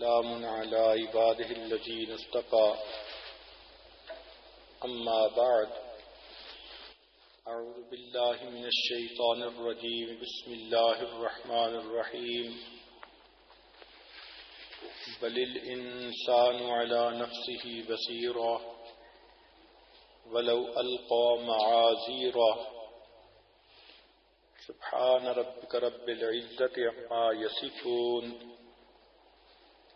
سلام على عباده الذين اصطفى. أما بعد، أعوذ بالله من الشيطان الرجيم. بسم الله الرحمن الرحيم. بل الإنسان على نفسه بصيرا ولو ألقى معاذيرا سبحان ربك رب العزة عما يصفون.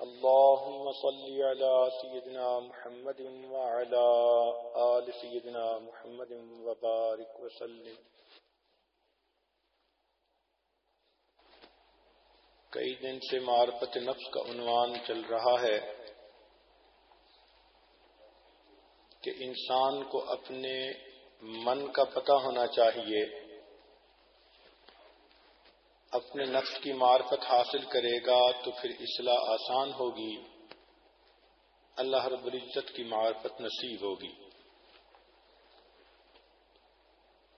اللهم صل على سيدنا محمد وعلى آل سيدنا محمد وبارك وسلم. کئی دن سے معرفت نفس کا عنوان چل رہا ہے کہ انسان کو اپنے من کا پتہ ہونا چاہیے اپنے نفس کی معرفت حاصل کرے گا تو پھر اصلاح آسان ہوگی۔ اللہ رب العزت کی معرفت نصیب ہوگی۔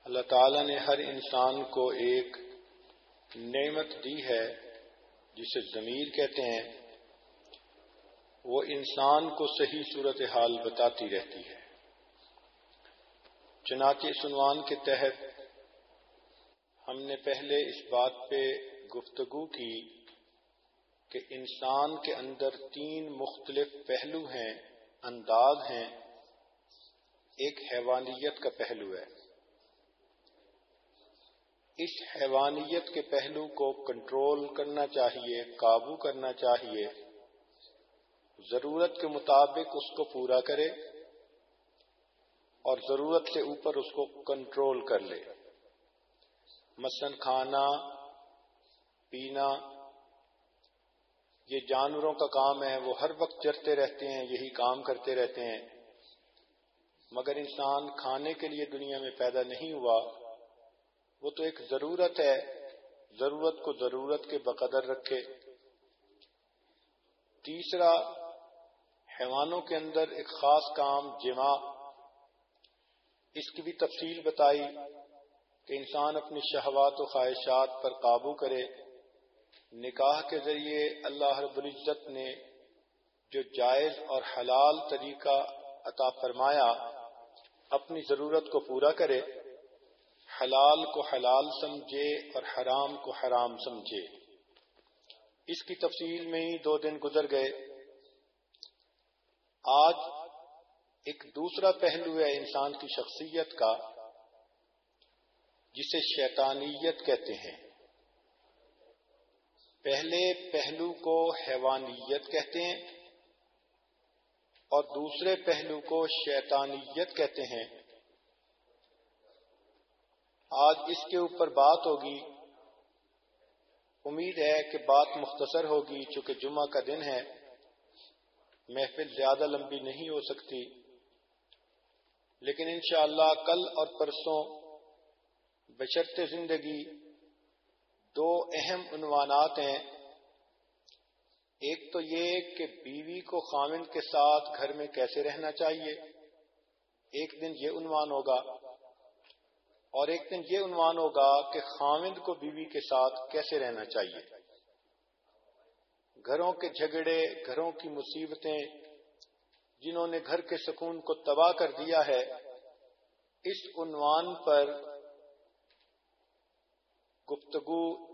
اللہ تعالی نے ہر انسان کو ایک نعمت دی ہے، جسے ضمیر کہتے ہیں۔ وہ انسان کو صحیح صورت حال بتاتی رہتی ہے۔ چنانچہ سنوان کے تحت ہم نے پہلے اس بات پہ گفتگو کی کہ انسان کے اندر تین مختلف پہلو ہیں، انداز ہیں۔ ایک حیوانیت کا پہلو ہے۔ اس حیوانیت کے پہلو کو کنٹرول کرنا چاہیے، قابو کرنا چاہیے۔ ضرورت کے مطابق اس کو پورا کرے اور ضرورت سے اوپر اس کو کنٹرول کر لے۔ مثلا کھانا، پینا، یہ جانوروں کا کام ہے، وہ ہر وقت چرتے رہتے ہیں، یہی کام کرتے رہتے ہیں۔ مگر انسان کھانے کے لیے دنیا میں پیدا نہیں ہوا، وہ تو ایک ضرورت ہے، ضرورت کو ضرورت کے بقدر رکھے۔ تیسرا، حیوانوں کے اندر ایک خاص کام، جمع۔ اس کی بھی تفصیل بتائی۔ کہ انسان اپنی شہوات و خواہشات پر قابو کرے، نکاح کے ذریعے اللہ رب العزت نے جو جائز اور حلال طریقہ عطا فرمایا، اپنی ضرورت کو پورا کرے، حلال کو حلال سمجھے اور حرام کو حرام سمجھے۔ اس کی تفصیل میں ہی دو دن گزر گئے۔ آج ایک دوسرا پہلو ہے انسان کی شخصیت کا۔ جسے شیطانیت کہتے ہیں۔ پہلے پہلو کو حیوانیت کہتے ہیں اور دوسرے پہلو کو شیطانیت کہتے ہیں۔ آج اس کے اوپر بات ہوگی۔ امید ہے کہ بات مختصر ہوگی، چونکہ جمعہ کا دن ہے۔ محفل زیادہ لمبی نہیں ہو سکتی، لیکن انشاءاللہ کل اور پرسوں بشرط زندگی دو اہم عنوانات ہیں۔ ایک تو یہ کہ بیوی کو خامند کے ساتھ گھر میں کیسے رہنا چاہیے۔ ایک دن یہ عنوان ہوگا۔ اور ایک دن یہ عنوان ہوگا کہ خامند کو بیوی کے ساتھ کیسے رہنا چاہیے۔ گھروں کے جھگڑے، گھروں کی مصیبتیں، جنہوں نے گھر کے سکون کو تباہ کر دیا ہے، اس عنوان پر گفتگو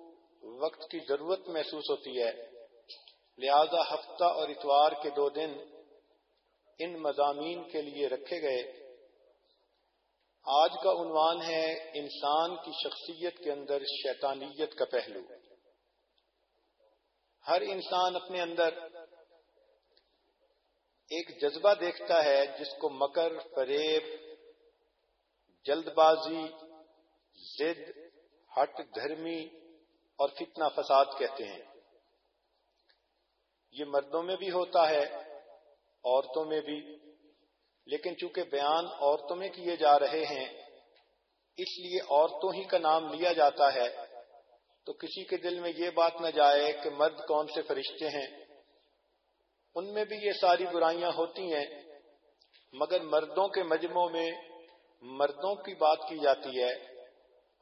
وقت کی ضرورت محسوس ہوتی ہے۔ لہذا ہفتہ اور اتوار کے دو دن ان مضامین کے لیے رکھے گئے۔ آج کا عنوان ہے انسان کی شخصیت کے اندر شیطانیت کا پہلو۔ ہر انسان اپنے اندر ایک جذبہ دیکھتا ہے جس کو مکر، فریب، جلد بازی زد ہٹ، دھرمی اور فتنہ فساد کہتے ہیں۔ یہ مردوں میں بھی ہوتا ہے، عورتوں میں بھی۔ لیکن چونکہ بیان عورتوں میں کیے جا رہے ہیں، اس لیے عورتوں ہی کا نام لیا جاتا ہے۔ تو کسی کے دل میں یہ بات نہ جائے کہ مرد کون سے فرشتے ہیں۔ ان میں بھی یہ ساری برائیاں ہوتی ہیں، مگر مردوں کے مجموعوں میں مردوں کی بات کی جاتی ہے۔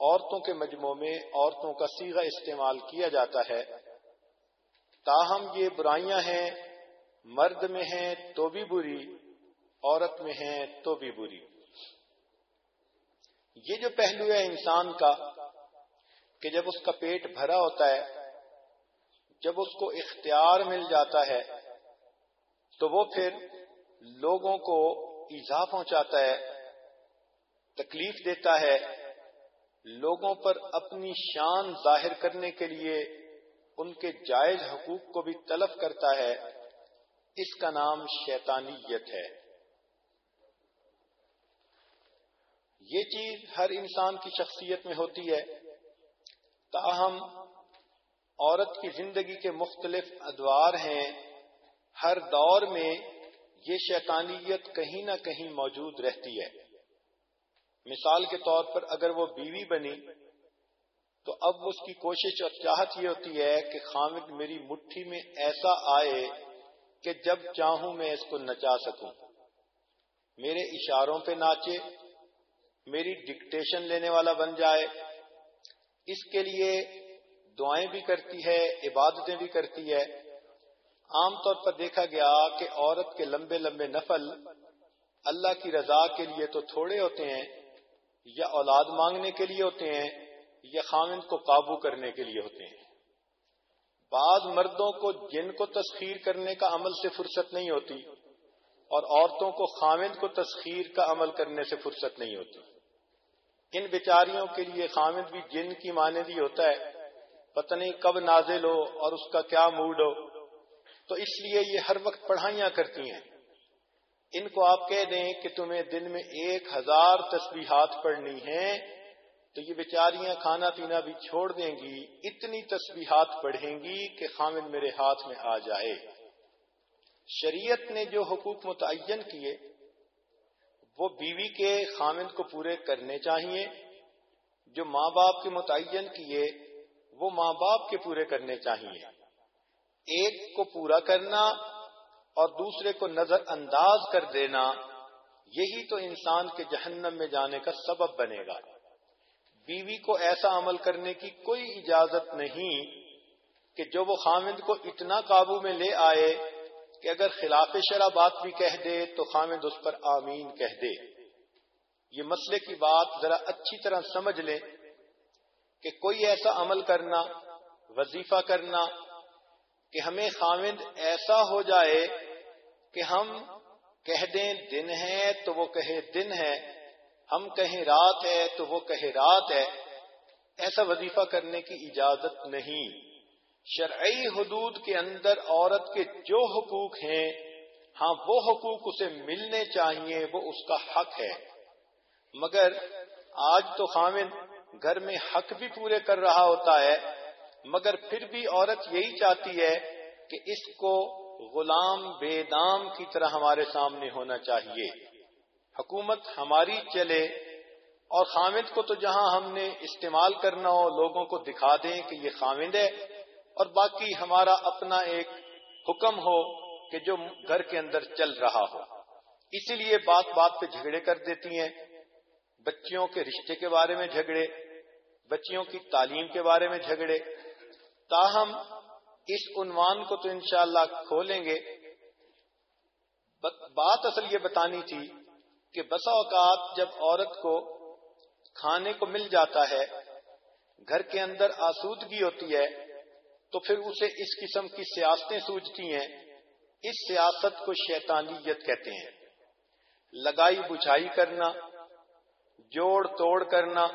عورتوں کے مجموعوں میں عورتوں کا سیگا استعمال کیا جاتا ہے۔ تاہم یہ برائیاں ہیں، مرد میں ہیں تو بھی بری، عورت میں ہیں تو بھی بری۔ یہ جو پہلو ہے انسان کا، کہ جب اس کا پیٹ بھرا ہوتا ہے، جب اس کو اختیار مل جاتا ہے، تو وہ پھر لوگوں کو ایزا پہنچاتا ہے، تکلیف دیتا ہے لوگوں پر اپنی شان ظاہر کرنے کے لیے ان کے جائز حقوق کو بھی طلب کرتا ہے۔ اس کا نام شیطانیت ہے۔ یہ چیز ہر انسان کی شخصیت میں ہوتی ہے۔ تاہم، عورت کی زندگی کے مختلف ادوار ہیں۔ ہر دور میں یہ شیطانیت کہیں نہ کہیں موجود رہتی ہے۔ مثال کے طور پر اگر وہ بیوی بنی تو اب اس کی کوشش اور چاہت یہ ہوتی ہے کہ خامد میری مٹھی میں ایسا آئے کہ جب چاہوں میں اس کو نچا سکوں۔ میرے اشاروں پہ ناچے، میری ڈکٹیشن لینے والا بن جائے۔ اس کے لیے دعائیں بھی کرتی ہے، عبادتیں بھی کرتی ہے۔ عام طور پر دیکھا گیا کہ عورت کے لمبے لمبے نفل اللہ کی رضا کے لیے تو تھوڑے ہوتے ہیں یا اولاد مانگنے کے لیے ہوتے ہیں یا خامند کو قابو کرنے کے لیے ہوتے ہیں۔ بعض مردوں کو جن کو تسخیر کرنے کا عمل سے فرصت نہیں ہوتی اور عورتوں کو خامند کو تسخیر کا عمل کرنے سے فرصت نہیں ہوتی۔ ان بیچاریوں کے لیے خامد بھی جن کی مانندی ہوتا ہے، پتہ نہیں کب نازل ہو اور اس کا کیا موڈ ہو۔ تو اس لیے یہ ہر وقت پڑھائیاں کرتی ہیں۔ ان کو آپ کہہ دیں کہ تمہیں دن میں ایک ہزار تسبیحات پڑھنی ہیں، تو یہ بیچاریاں کھانا پینا بھی چھوڑ دیں گی، اتنی تسبیحات پڑھیں گی کہ خامد میرے ہاتھ میں آ جائے۔ شریعت نے جو حقوق متعین کیے، وہ بیوی کے خامد کو پورے کرنے چاہیے۔ جو ماں باپ کے متعین کیے، وہ ماں باپ کے پورے کرنے چاہیے۔ ایک کو پورا کرنا اور دوسرے کو نظر انداز کر دینا، یہی تو انسان کے جہنم میں جانے کا سبب بنے گا۔ بیوی کو ایسا عمل کرنے کی کوئی اجازت نہیں کہ جو وہ خامد کو اتنا قابو میں لے آئے کہ اگر خلاف شرح بات بھی کہہ دے تو خامد اس پر آمین کہہ دے۔ یہ مسئلے کی بات ذرا اچھی طرح سمجھ لیں کہ کوئی ایسا عمل کرنا، وظیفہ کرنا کہ ہمیں خامد ایسا ہو جائے کہ ہم کہہ دیں دن ہے تو وہ کہے دن ہے، ہم کہیں رات ہے تو وہ کہے رات ہے۔ ایسا وظیفہ کرنے کی اجازت نہیں۔ شرعی حدود کے اندر عورت کے جو حقوق ہیں ہاں وہ حقوق اسے ملنے چاہیے، وہ اس کا حق ہے۔ مگر آج تو خامد گھر میں حق بھی پورے کر رہا ہوتا ہے، مگر پھر بھی عورت یہی چاہتی ہے کہ اس کو غلام بے دام کی طرح ہمارے سامنے ہونا چاہیے۔ حکومت ہماری چلے اور خامد کو تو جہاں ہم نے استعمال کرنا ہو، لوگوں کو دکھا دیں کہ یہ خامد ہے۔ اور باقی ہمارا اپنا ایک حکم ہو کہ جو گھر کے اندر چل رہا ہو۔ اسی لیے بات بات پہ جھگڑے کر دیتی ہیں۔ بچیوں کے رشتے کے بارے میں جھگڑے، بچیوں کی تعلیم کے بارے میں جھگڑے۔ تاہم اس عنوان کو تو انشاءاللہ کھولیں گے۔ بات اصل یہ بتانی تھی کہ بسا اوقات جب عورت کو کھانے کو مل جاتا ہے، گھر کے اندر آسودگی ہوتی ہے، تو پھر اسے اس قسم کی سیاستیں سوچتی ہیں۔ اس سیاست کو شیطانیت کہتے ہیں۔ لگائی بجھائی کرنا، جوڑ توڑ کرنا۔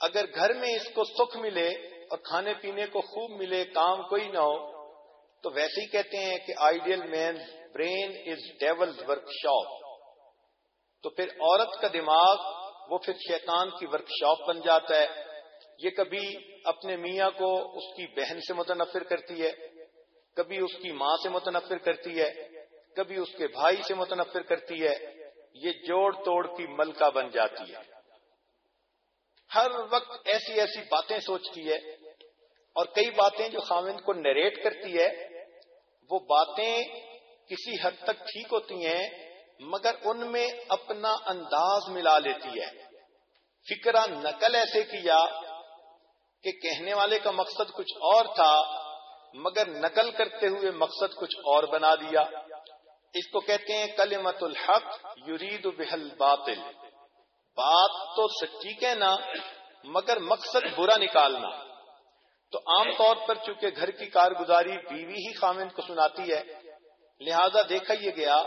اگر گھر میں اس کو سکھ ملے اور کھانے پینے کو خوب ملے، کام کوئی نہ ہو، تو ویسے ہی کہتے ہیں کہ idle mind brain is devil workshop تو پھر عورت کا دماغ، وہ پھر شیطان کی ورک شاپ بن جاتا ہے۔ یہ کبھی اپنے میاں کو اس کی بہن سے متنفر کرتی ہے، کبھی اس کی ماں سے متنفر کرتی ہے، کبھی اس کے بھائی سے متنفر کرتی ہے۔ یہ جوڑ توڑ کی ملکہ بن جاتی ہے۔ ہر وقت ایسی ایسی باتیں سوچتی ہے اور کئی باتیں جو خامند کو نریٹ کرتی ہے، وہ باتیں کسی حد تک ٹھیک ہوتی ہیں، مگر ان میں اپنا انداز ملا لیتی ہے۔ فکرہ نقل ایسے کیا کہ کہنے والے کا مقصد کچھ اور تھا، مگر نقل کرتے ہوئے مقصد کچھ اور بنا دیا۔ اس کو کہتے ہیں کلمت الحق یرید بحل باطل بات تو سچی کہنا مگر مقصد برا نکالنا۔ تو عام طور پر چونکہ گھر کی کارگزاری بیوی ہی خامند کو سناتی ہے، لہذا دیکھا یہ گیا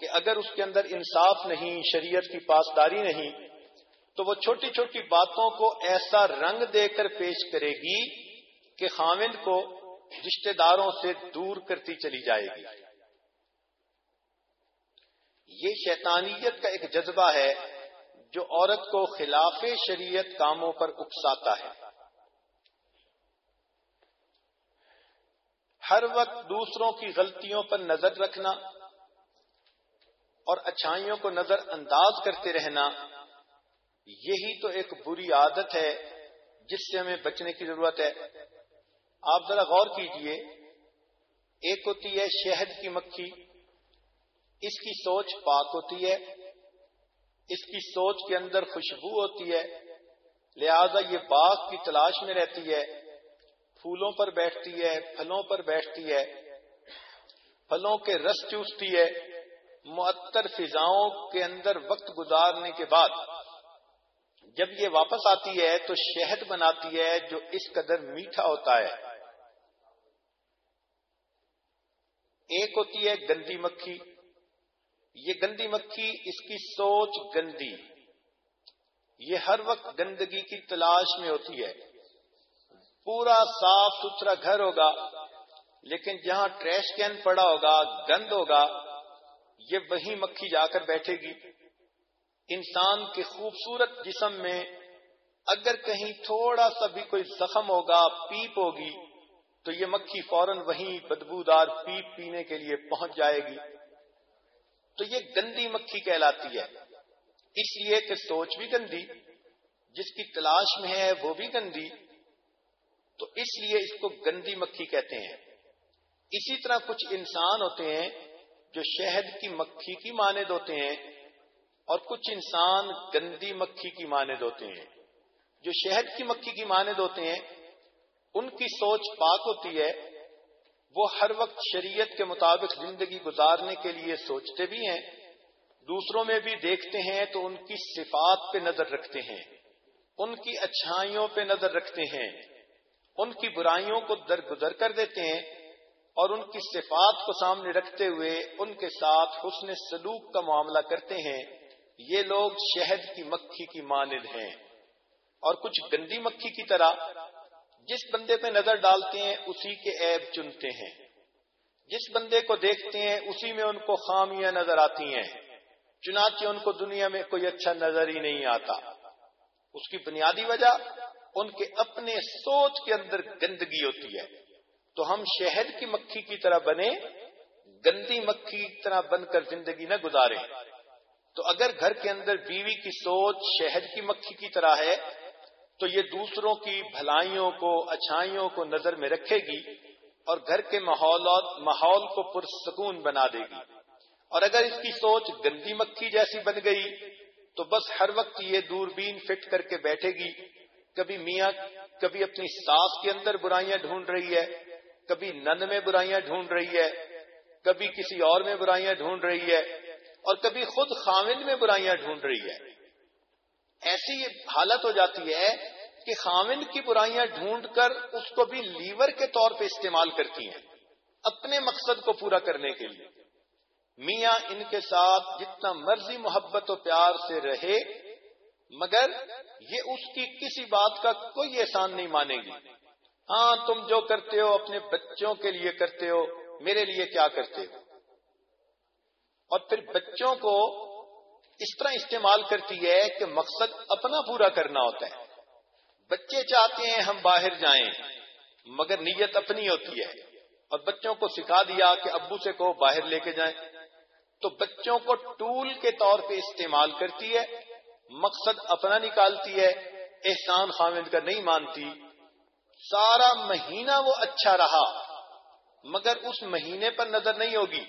کہ اگر اس کے اندر انصاف نہیں، شریعت کی پاسداری نہیں، تو وہ چھوٹی چھوٹی باتوں کو ایسا رنگ دے کر پیش کرے گی کہ خامند کو رشتے داروں سے دور کرتی چلی جائے گی۔ یہ شیطانیت کا ایک جذبہ ہے۔ جو عورت کو خلاف شریعت کاموں پر اکساتا ہے۔ ہر وقت دوسروں کی غلطیوں پر نظر رکھنا اور اچھائیوں کو نظر انداز کرتے رہنا، یہی تو ایک بری عادت ہے جس سے ہمیں بچنے کی ضرورت ہے۔ آپ ذرا غور کیجیے، ایک ہوتی ہے شہد کی مکھی، اس کی سوچ پاک ہوتی ہے۔ اس کی سوچ کے اندر خوشبو ہوتی ہے۔ لہذا یہ باغ کی تلاش میں رہتی ہے، پھولوں پر بیٹھتی ہے، پھلوں پر بیٹھتی ہے۔ پھلوں کے رس چوستی ہے۔ معطر فضاؤں کے اندر وقت گزارنے کے بعد جب یہ واپس آتی ہے تو شہد بناتی ہے جو اس قدر میٹھا ہوتا ہے۔ ایک ہوتی ہے گندی مکھی یہ گندی مکھی، اس کی سوچ گندی۔ یہ ہر وقت گندگی کی تلاش میں ہوتی ہے۔ پورا صاف ستھرا گھر ہوگا، لیکن جہاں ٹریش کین پڑا ہوگا، گند ہوگا، یہ وہی مکھی جا کر بیٹھے گی۔ انسان کے خوبصورت جسم میں اگر کہیں تھوڑا سا بھی کوئی زخم ہوگا، پیپ ہوگی، تو یہ مکھی فوراً وہیں بدبودار پیپ پینے کے لیے پہنچ جائے گی۔ تو یہ گندی مکھی کہلاتی ہے۔ اس لیے کہ سوچ بھی گندی، جس کی تلاش میں ہے وہ بھی گندی۔ تو اس لیے اس کو گندی مکھی کہتے ہیں۔ اسی طرح کچھ انسان ہوتے ہیں جو شہد کی مکھی کی مانند ہوتے ہیں اور کچھ انسان گندی مکھی کی مانند ہوتے ہیں۔ جو شہد کی مکھی کی مانند ہوتے ہیں، ان کی سوچ پاک ہوتی ہے وہ ہر وقت شریعت کے مطابق زندگی گزارنے کے لیے سوچتے بھی ہیں، دوسروں میں بھی دیکھتے ہیں تو ان کی صفات پہ نظر رکھتے ہیں، ان کی اچھائیوں پہ نظر رکھتے ہیں، ان کی برائیوں کو درگزر کر دیتے ہیں اور ان کی صفات کو سامنے رکھتے ہوئے ان کے ساتھ حسن سلوک کا معاملہ کرتے ہیں۔ یہ لوگ شہد کی مکھی کی مانند ہیں اور کچھ گندی مکھی کی طرح جس بندے پہ نظر ڈالتے ہیں، اسی کے عیب چنتے ہیں۔ جس بندے کو دیکھتے ہیں، اسی میں ان کو خامیاں نظر آتی ہیں۔ چنانچہ ان کو دنیا میں کوئی اچھا نظر ہی نہیں آتا۔ اس کی بنیادی وجہ، ان کے اپنے سوچ کے اندر گندگی ہوتی ہے۔ تو ہم شہد کی مکھی کی طرح بنے گندی مکھی کی طرح بن کر زندگی نہ گزارے تو اگر گھر کے اندر بیوی کی سوچ شہد کی مکھی کی طرح ہے تو یہ دوسروں کی بھلائیوں کو، اچھائیوں کو نظر میں رکھے گی اور گھر کے ماحول کو پرسکون بنا دے گی۔ اور اگر اس کی سوچ گندی مکھی جیسی بن گئی، تو بس ہر وقت یہ دوربین فٹ کر کے بیٹھے گی۔ کبھی میاں، کبھی اپنی ساس کے اندر برائیاں ڈھونڈ رہی ہے، کبھی نن میں برائیاں ڈھونڈ رہی ہے، کبھی کسی اور میں برائیاں ڈھونڈ رہی ہے، اور کبھی خود خامد میں برائیاں ڈھونڈ رہی ہے۔ ایسی حالت ہو جاتی ہے کہ خامن کی برائیاں ڈھونڈ کر اس کو بھی لیور کے طور پہ استعمال کرتی ہیں، اپنے مقصد کو پورا کرنے کے لیے۔ میاں ان کے ساتھ جتنا مرضی محبت و پیار سے رہے، مگر یہ اس کی کسی بات کا کوئی احسان نہیں مانے گی۔ ہاں تم جو کرتے ہو، اپنے بچوں کے لیے کرتے ہو، میرے لیے کیا کرتے ہو؟ اور پھر بچوں کو اس طرح استعمال کرتی ہے کہ مقصد اپنا پورا کرنا ہوتا ہے۔ بچے چاہتے ہیں ہم باہر جائیں، مگر نیت اپنی ہوتی ہے۔ اور بچوں کو سکھا دیا کہ ابو سے کو باہر لے کے جائیں۔ تو بچوں کو ٹول کے طور پہ استعمال کرتی ہے، مقصد اپنا نکالتی ہے۔ احسان خامد کا نہیں مانتی۔ سارا مہینہ وہ اچھا رہا، مگر اس مہینے پر نظر نہیں ہوگی۔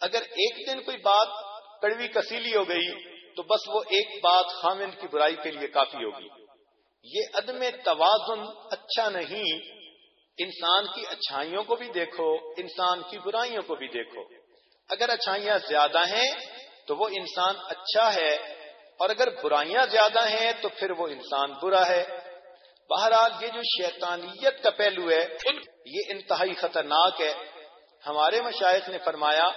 اگر ایک دن کوئی بات کڑوی کسیلی ہو گئی تو بس وہ ایک بات خامد کی برائی کے لیے کافی ہوگی۔ یہ عدم توازن اچھا نہیں۔ انسان کی اچھائیوں کو بھی دیکھو، انسان کی برائیوں کو بھی دیکھو۔ اگر اچھائیاں زیادہ ہیں تو وہ انسان اچھا ہے، اور اگر برائیاں زیادہ ہیں تو پھر وہ انسان برا ہے۔ بہرحال یہ جو شیطانیت کا پہلو ہے، یہ انتہائی خطرناک ہے۔ ہمارے مشاہد نے فرمایا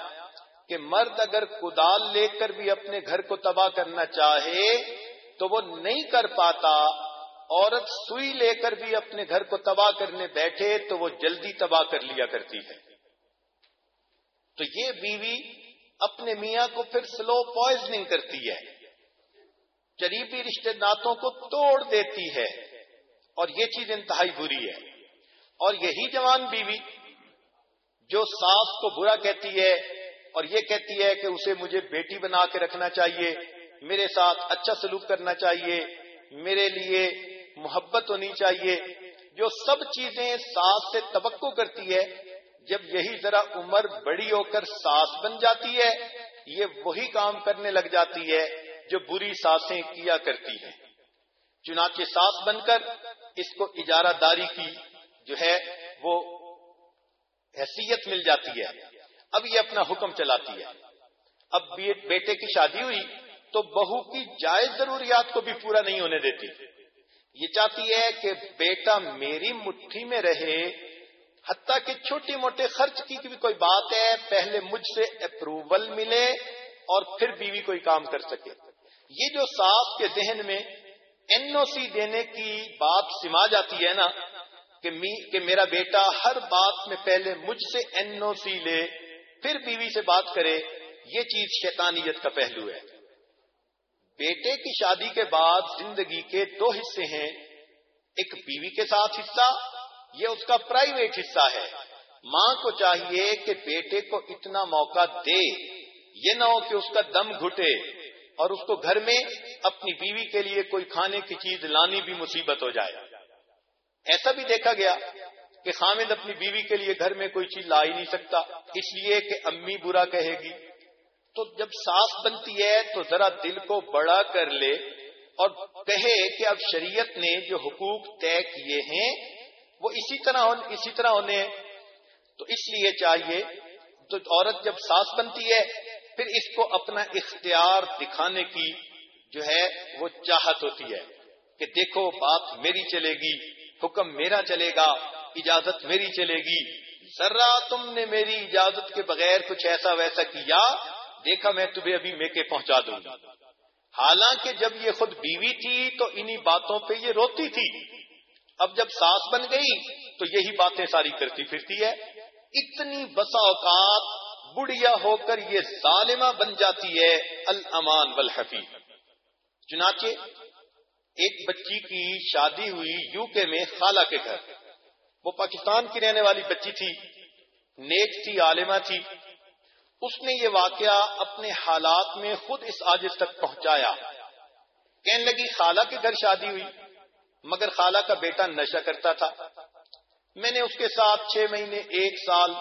کہ مرد اگر کدال لے کر بھی اپنے گھر کو تباہ کرنا چاہے تو وہ نہیں کر پاتا، عورت سوئی لے کر بھی اپنے گھر کو تباہ کرنے بیٹھے تو وہ جلدی تباہ کر لیا کرتی ہے۔ تو یہ بیوی اپنے میاں کو پھر سلو پوائزنگ کرتی ہے۔ قریبی رشتے ناتوں کو توڑ دیتی ہے۔ اور یہ چیز انتہائی بری ہے۔ اور یہی جوان بیوی جو ساس کو برا کہتی ہے اور یہ کہتی ہے کہ اسے مجھے بیٹی بنا کے رکھنا چاہیے، میرے ساتھ اچھا سلوک کرنا چاہیے، میرے لیے محبت ہونی چاہیے۔ جو سب چیزیں ساس سے توقع کرتی ہے، جب یہی ذرا عمر بڑی ہو کر ساس بن جاتی ہے، یہ وہی کام کرنے لگ جاتی ہے جو بری ساسیں کیا کرتی ہیں۔ چنانچہ ساس بن کر اس کو اجارہ داری کی جو ہے، وہ حیثیت مل جاتی ہے۔ اب یہ اپنا حکم چلاتی ہے۔ اب بیٹے کی شادی ہوئی تو بہو کی جائز ضروریات کو بھی پورا نہیں ہونے دیتی۔ یہ چاہتی ہے کہ بیٹا میری مٹھی میں رہے، حتیٰ کہ چھوٹی موٹے خرچ کی بھی کوئی بات ہے، پہلے مجھ سے اپروول ملے اور پھر بیوی کوئی کام کر سکے۔ یہ جو ساس کے ذہن میں این او سی دینے کی بات سما جاتی ہے نا کہ میرا بیٹا ہر بات میں پہلے مجھ سے این او سی لے پھر بیوی سے بات کرے، یہ چیز شیطانیت کا پہلو ہے۔ بیٹے کی شادی کے بعد زندگی کے دو حصے ہیں، ایک بیوی کے ساتھ حصہ، یہ اس کا پرائیویٹ حصہ ہے۔ ماں کو چاہیے کہ بیٹے کو اتنا موقع دے، یہ نہ ہو کہ اس کا دم گھٹے اور اس کو گھر میں اپنی بیوی کے لیے کوئی کھانے کی چیز لانی بھی مصیبت ہو جائے۔ ایسا بھی دیکھا گیا۔ کہ خامد اپنی بیوی کے لیے گھر میں کوئی چیز لا ہی نہیں سکتا، اس لیے کہ امی برا کہے گی۔ تو جب ساس بنتی ہے تو ذرا دل کو بڑا کر لے اور کہے کہ اب شریعت نے جو حقوق طے کیے ہیں، وہ اسی طرح اسی طرح ہونے تو اس لیے چاہیے، تو عورت جب ساس بنتی ہے، پھر اس کو اپنا اختیار دکھانے کی جو ہے وہ چاہت ہوتی ہے کہ دیکھو بات میری چلے گی، حکم میرا چلے گا۔ اجازت میری چلے گی۔ ذرا تم نے میری اجازت کے بغیر کچھ ایسا ویسا کیا، دیکھا میں تمہیں ابھی میں کے پہنچا دوں۔ گا حالانکہ جب یہ خود بیوی تھی تو انہی باتوں پہ یہ روتی تھی۔ اب جب ساس بن گئی تو یہی باتیں ساری کرتی پھرتی ہے۔ اتنی بسا اوقات بڑھیا ہو کر یہ ظالمہ بن جاتی ہے الامان والحفی چنانچہ ایک بچی کی شادی ہوئی یو کے میں خالہ کے گھر۔ وہ پاکستان کی رہنے والی بچی تھی، نیک تھی، عالمہ تھی۔ اس نے یہ واقعہ اپنے حالات میں خود اس آجز تک پہنچایا۔ کہنے لگی، خالہ کے گھر شادی ہوئی، مگر خالہ کا بیٹا نشہ کرتا تھا۔ میں نے اس کے ساتھ چھ مہینے، ایک سال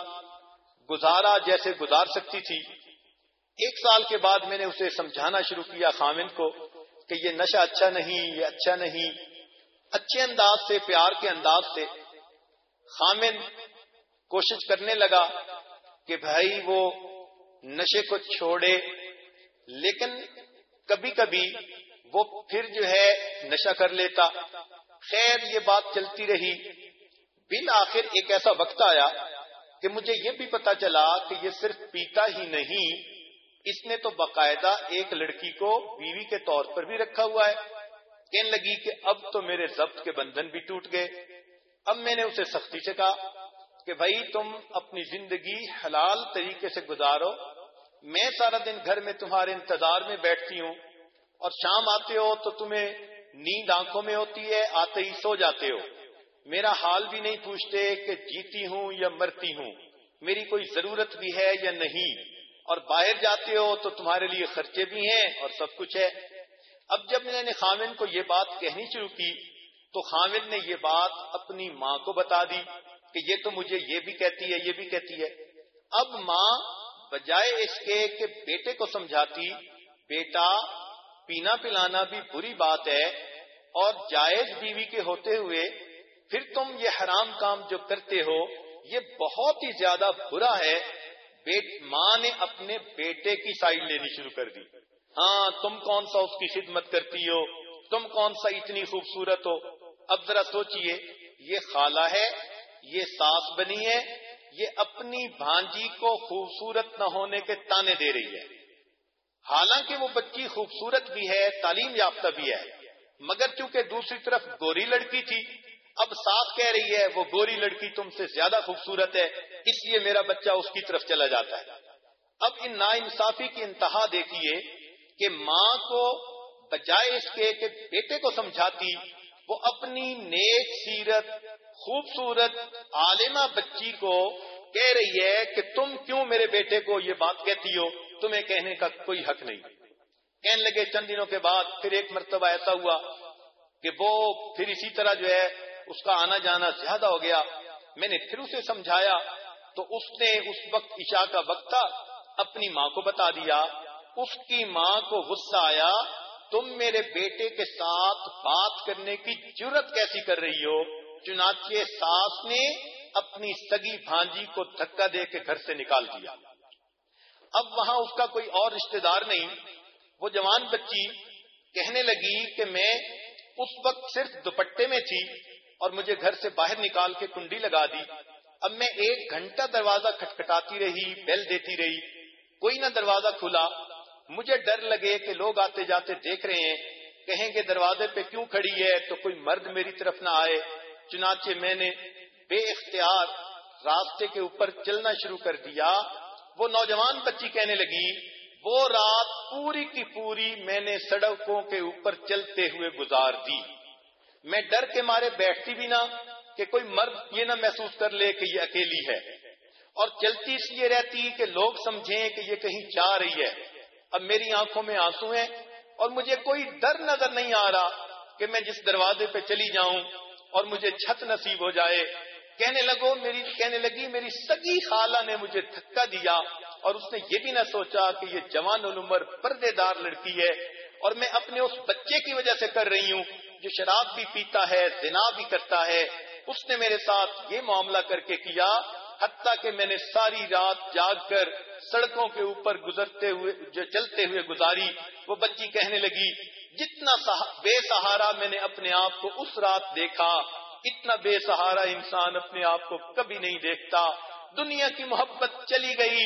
گزارا جیسے گزار سکتی تھی۔ ایک سال کے بعد میں نے اسے سمجھانا شروع کیا خامن کو کہ یہ نشہ اچھا نہیں، یہ اچھا نہیں۔ اچھے انداز سے، پیار کے انداز سے خامن کوشش کرنے لگا کہ بھائی وہ نشے کو چھوڑے، لیکن کبھی کبھی وہ پھر جو ہے نشہ کر لیتا۔ خیر، یہ بات چلتی رہی۔ بالآخر ایک ایسا وقت آیا کہ مجھے یہ بھی پتا چلا کہ یہ صرف پیتا ہی نہیں، اس نے تو باقاعدہ ایک لڑکی کو بیوی کے طور پر بھی رکھا ہوا ہے۔ کہنے لگی کہ اب تو میرے ضبط کے بندھن بھی ٹوٹ گئے۔ اب میں نے اسے سختی سے کہا کہ بھائی تم اپنی زندگی حلال طریقے سے گزارو۔ میں سارا دن گھر میں تمہارے انتظار میں بیٹھتی ہوں اور شام آتے ہو تو تمہیں نیند آنکھوں میں ہوتی ہے، آتے ہی سو جاتے ہو۔ میرا حال بھی نہیں پوچھتے کہ جیتی ہوں یا مرتی ہوں۔ میری کوئی ضرورت بھی ہے یا نہیں۔ اور باہر جاتے ہو تو تمہارے لیے خرچے بھی ہیں اور سب کچھ ہے۔ اب جب میں نے خامن کو یہ بات کہنی شروع کی تو خامن نے یہ بات اپنی ماں کو بتا دی کہ یہ تو مجھے یہ بھی کہتی ہے، یہ بھی کہتی ہے۔ اب ماں بجائے اس کے کہ بیٹے کو سمجھاتی، بیٹا پینا پلانا بھی بری بات ہے اور جائز بیوی کے ہوتے ہوئے پھر تم یہ حرام کام جو کرتے ہو، یہ بہت ہی زیادہ برا ہے۔ بیٹ، ماں نے اپنے بیٹے کی سائڈ لینی شروع کر دی۔ ہاں تم کون سا اس کی خدمت کرتی ہو؟ تم کون سا اتنی خوبصورت ہو؟ اب ذرا سوچئے، یہ خالہ ہے، یہ ساس بنی ہے، یہ اپنی بھانجی کو خوبصورت نہ ہونے کے تانے دے رہی ہے۔ حالانکہ وہ بچی خوبصورت بھی ہے، تعلیم یافتہ بھی ہے۔ مگر چونکہ دوسری طرف گوری لڑکی تھی، اب ساتھ کہہ رہی ہے، وہ گوری لڑکی تم سے زیادہ خوبصورت ہے، اس لیے میرا بچہ اس کی طرف چلا جاتا ہے۔ اب ان نا انصافی کی انتہا دیکھیے کہ ماں کو بجائے اس کے کہ بیٹے کو سمجھاتی وہ اپنی نیک سیرت، خوبصورت عالمہ بچی کو کہہ رہی ہے کہ تم کیوں میرے بیٹے کو یہ بات کہتی ہو؟ تمہیں کہنے کا کوئی حق نہیں۔ کہنے لگے چند دنوں کے بعد پھر ایک مرتبہ ایسا ہوا کہ وہ پھر اسی طرح جو ہے اس کا آنا جانا زیادہ ہو گیا۔ میں نے پھر اسے سمجھایا تو اس نے اس وقت عشاء کا وقت تھا، اپنی ماں کو بتا دیا۔ اس کی ماں کو غصہ آیا تم میرے بیٹے کے ساتھ بات کرنے کی ضرورت کیسی کر رہی ہو؟ چنانچہ ساس نے اپنی سگی بھانجی کو دھکا دے کے گھر سے نکال دیا۔ اب وہاں اس کا کوئی اور رشتہ دار نہیں۔ وہ جوان بچی کہنے لگی کہ میں اس وقت صرف دوپٹے میں تھی اور مجھے گھر سے باہر نکال کے کنڈی لگا دی۔ اب میں ایک گھنٹہ دروازہ کھٹکھٹاتی رہی، بیل دیتی رہی۔ کوئی نہ دروازہ کھلا۔ مجھے ڈر لگے کہ لوگ آتے جاتے دیکھ رہے ہیں، کہیں گے دروازے پہ کیوں کھڑی ہے تو کوئی مرد میری طرف نہ آئے۔ چنانچہ میں نے بے اختیار راستے کے اوپر چلنا شروع کر دیا۔ وہ نوجوان بچی کہنے لگی، وہ رات پوری کی پوری میں نے سڑکوں کے اوپر چلتے ہوئے گزار دی۔ میں ڈر کے مارے بیٹھتی بھی نہ کہ کوئی مرد یہ نہ محسوس کر لے کہ یہ اکیلی ہے۔ اور چلتی اس لیے رہتی کہ لوگ سمجھیں کہ یہ کہیں جا رہی ہے۔ اب میری آنکھوں میں آنسو ہیں اور مجھے کوئی ڈر نظر نہیں آ رہا کہ میں جس دروازے پہ چلی جاؤں اور مجھے چھت نصیب ہو جائے۔ کہنے لگو، میری، کہنے لگی، میری سگی خالہ نے مجھے دھکا دیا اور اس نے یہ بھی نہ سوچا کہ یہ جوان العمر پردے دار لڑکی ہے اور میں اپنے اس بچے کی وجہ سے کر رہی ہوں جو شراب بھی پیتا ہے، زنا بھی کرتا ہے۔ اس نے میرے ساتھ یہ معاملہ کر کے کیا حتیٰ کہ میں نے ساری رات جاگ کر سڑکوں کے اوپر گزرتے ہوئے جو چلتے ہوئے گزاری، وہ بچی کہنے لگی، جتنا بے سہارا میں نے اپنے آپ کو اس رات دیکھا، اتنا بے سہارا انسان اپنے آپ کو کبھی نہیں دیکھتا۔ دنیا کی محبت چلی گئی۔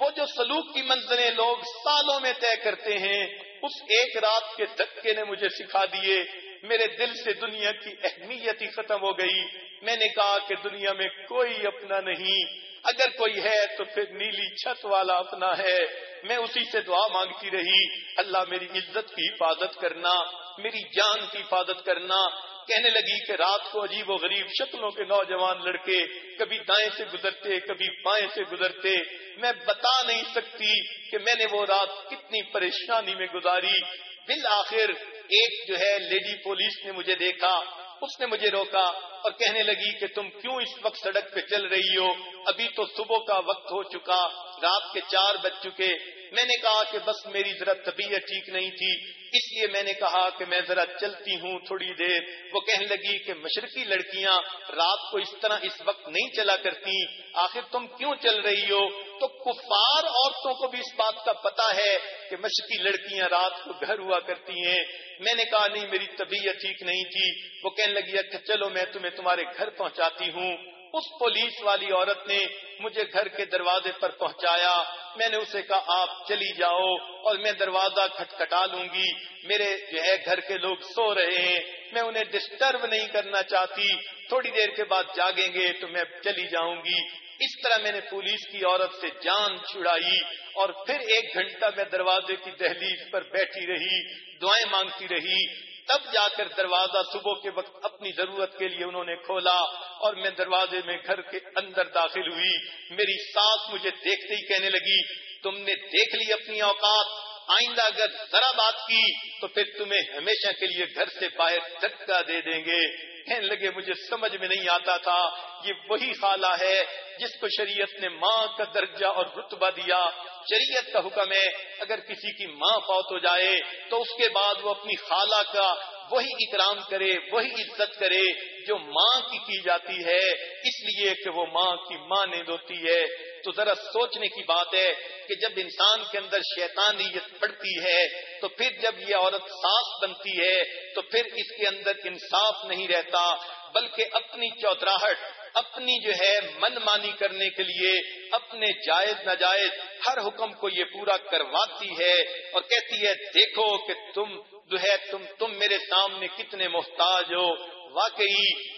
وہ جو سلوک کی منزلیں لوگ سالوں میں طے کرتے ہیں اس ایک رات کے دھکے نے مجھے سکھا دیے، میرے دل سے دنیا کی اہمیت ہی ختم ہو گئی۔ میں نے کہا کہ دنیا میں کوئی اپنا نہیں اگر کوئی ہے تو پھر نیلی چھت والا اپنا ہے۔ میں اسی سے دعا مانگتی رہی۔ اللہ میری عزت کی حفاظت کرنا، میری جان کی حفاظت کرنا۔ کہنے لگی کہ رات کو عجیب و غریب شکلوں کے نوجوان لڑکے کبھی دائیں سے گزرتے، کبھی بائیں سے گزرتے۔ میں بتا نہیں سکتی کہ میں نے وہ رات کتنی پریشانی میں گزاری۔ بالآخر ایک جو ہے لیڈی پولیس نے مجھے دیکھا، اس نے مجھے روکا۔ اور کہنے لگی کہ تم کیوں اس وقت سڑک پہ چل رہی ہو؟ ابھی تو صبح کا وقت ہو چکا، رات کے چار بج چکے۔ میں نے کہا کہ بس میری ذرا طبیعت ٹھیک نہیں تھی، اس لیے میں نے کہا کہ میں ذرا چلتی ہوں تھوڑی دیر۔ وہ کہنے لگی کہ مشرقی لڑکیاں رات کو اس طرح اس وقت نہیں چلا کرتی۔ آخر تم کیوں چل رہی ہو؟ تو کفار عورتوں کو بھی اس بات کا پتا ہے کہ مشرقی لڑکیاں رات کو گھر ہوا کرتی ہیں۔ میں نے کہا، نہیں، میری طبیعت ٹھیک نہیں تھی۔ وہ کہنے لگی اچھا چلو، میں تمہیں تمہارے گھر پہنچاتی ہوں۔ اس پولیس والی عورت نے مجھے گھر کے دروازے پر پہنچایا۔ میں نے اسے کہا، آپ چلی جاؤ اور میں دروازہ کھٹکھٹا لوں گی۔ میرے جو ہے گھر کے لوگ سو رہے ہیں۔ میں انہیں ڈسٹرب نہیں کرنا چاہتی۔ تھوڑی دیر کے بعد جاگیں گے تو میں چلی جاؤں گی۔ اس طرح میں نے پولیس کی عورت سے جان چھڑائی اور پھر ایک گھنٹہ میں دروازے کی دہلیز پر بیٹھی رہی، دعائیں مانگتی رہی۔ تب جا کر دروازہ صبح کے وقت اپنی ضرورت کے لیے انہوں نے کھولا اور میں دروازے میں گھر کے اندر داخل ہوئی۔ میری ساس مجھے دیکھتے ہی کہنے لگی، تم نے دیکھ لی اپنی اوقات، آئندہ اگر ذرا بات کی تو پھر تمہیں ہمیشہ کے لیے گھر سے باہر دھکا دے دیں گے۔ کہنے لگے، مجھے سمجھ میں نہیں آتا تھا، یہ وہی خالہ ہے جس کو شریعت نے ماں کا درجہ اور رتبہ دیا۔ شریعت کا حکم ہے، اگر کسی کی ماں فوت ہو جائے تو اس کے بعد وہ اپنی خالہ کا وہی اکرام کرے، وہی عزت کرے جو ماں کی کی جاتی ہے۔ اس لیے کہ وہ ماں کی مانند ہوتی ہے۔ تو ذرا سوچنے کی بات ہے کہ جب انسان کے اندر شیطانیت پڑتی ہے، تو پھر جب یہ عورت ساس بنتی ہے، تو پھر اس کے اندر انصاف نہیں رہتا، بلکہ اپنی چوتراہٹ اپنی جو ہے من مانی کرنے کے لیے، اپنے جائز ناجائز ہر حکم کو یہ پورا کرواتی ہے اور کہتی ہے، دیکھو کہ تم جو ہے، تم تم میرے سامنے کتنے محتاج ہو۔ واقعی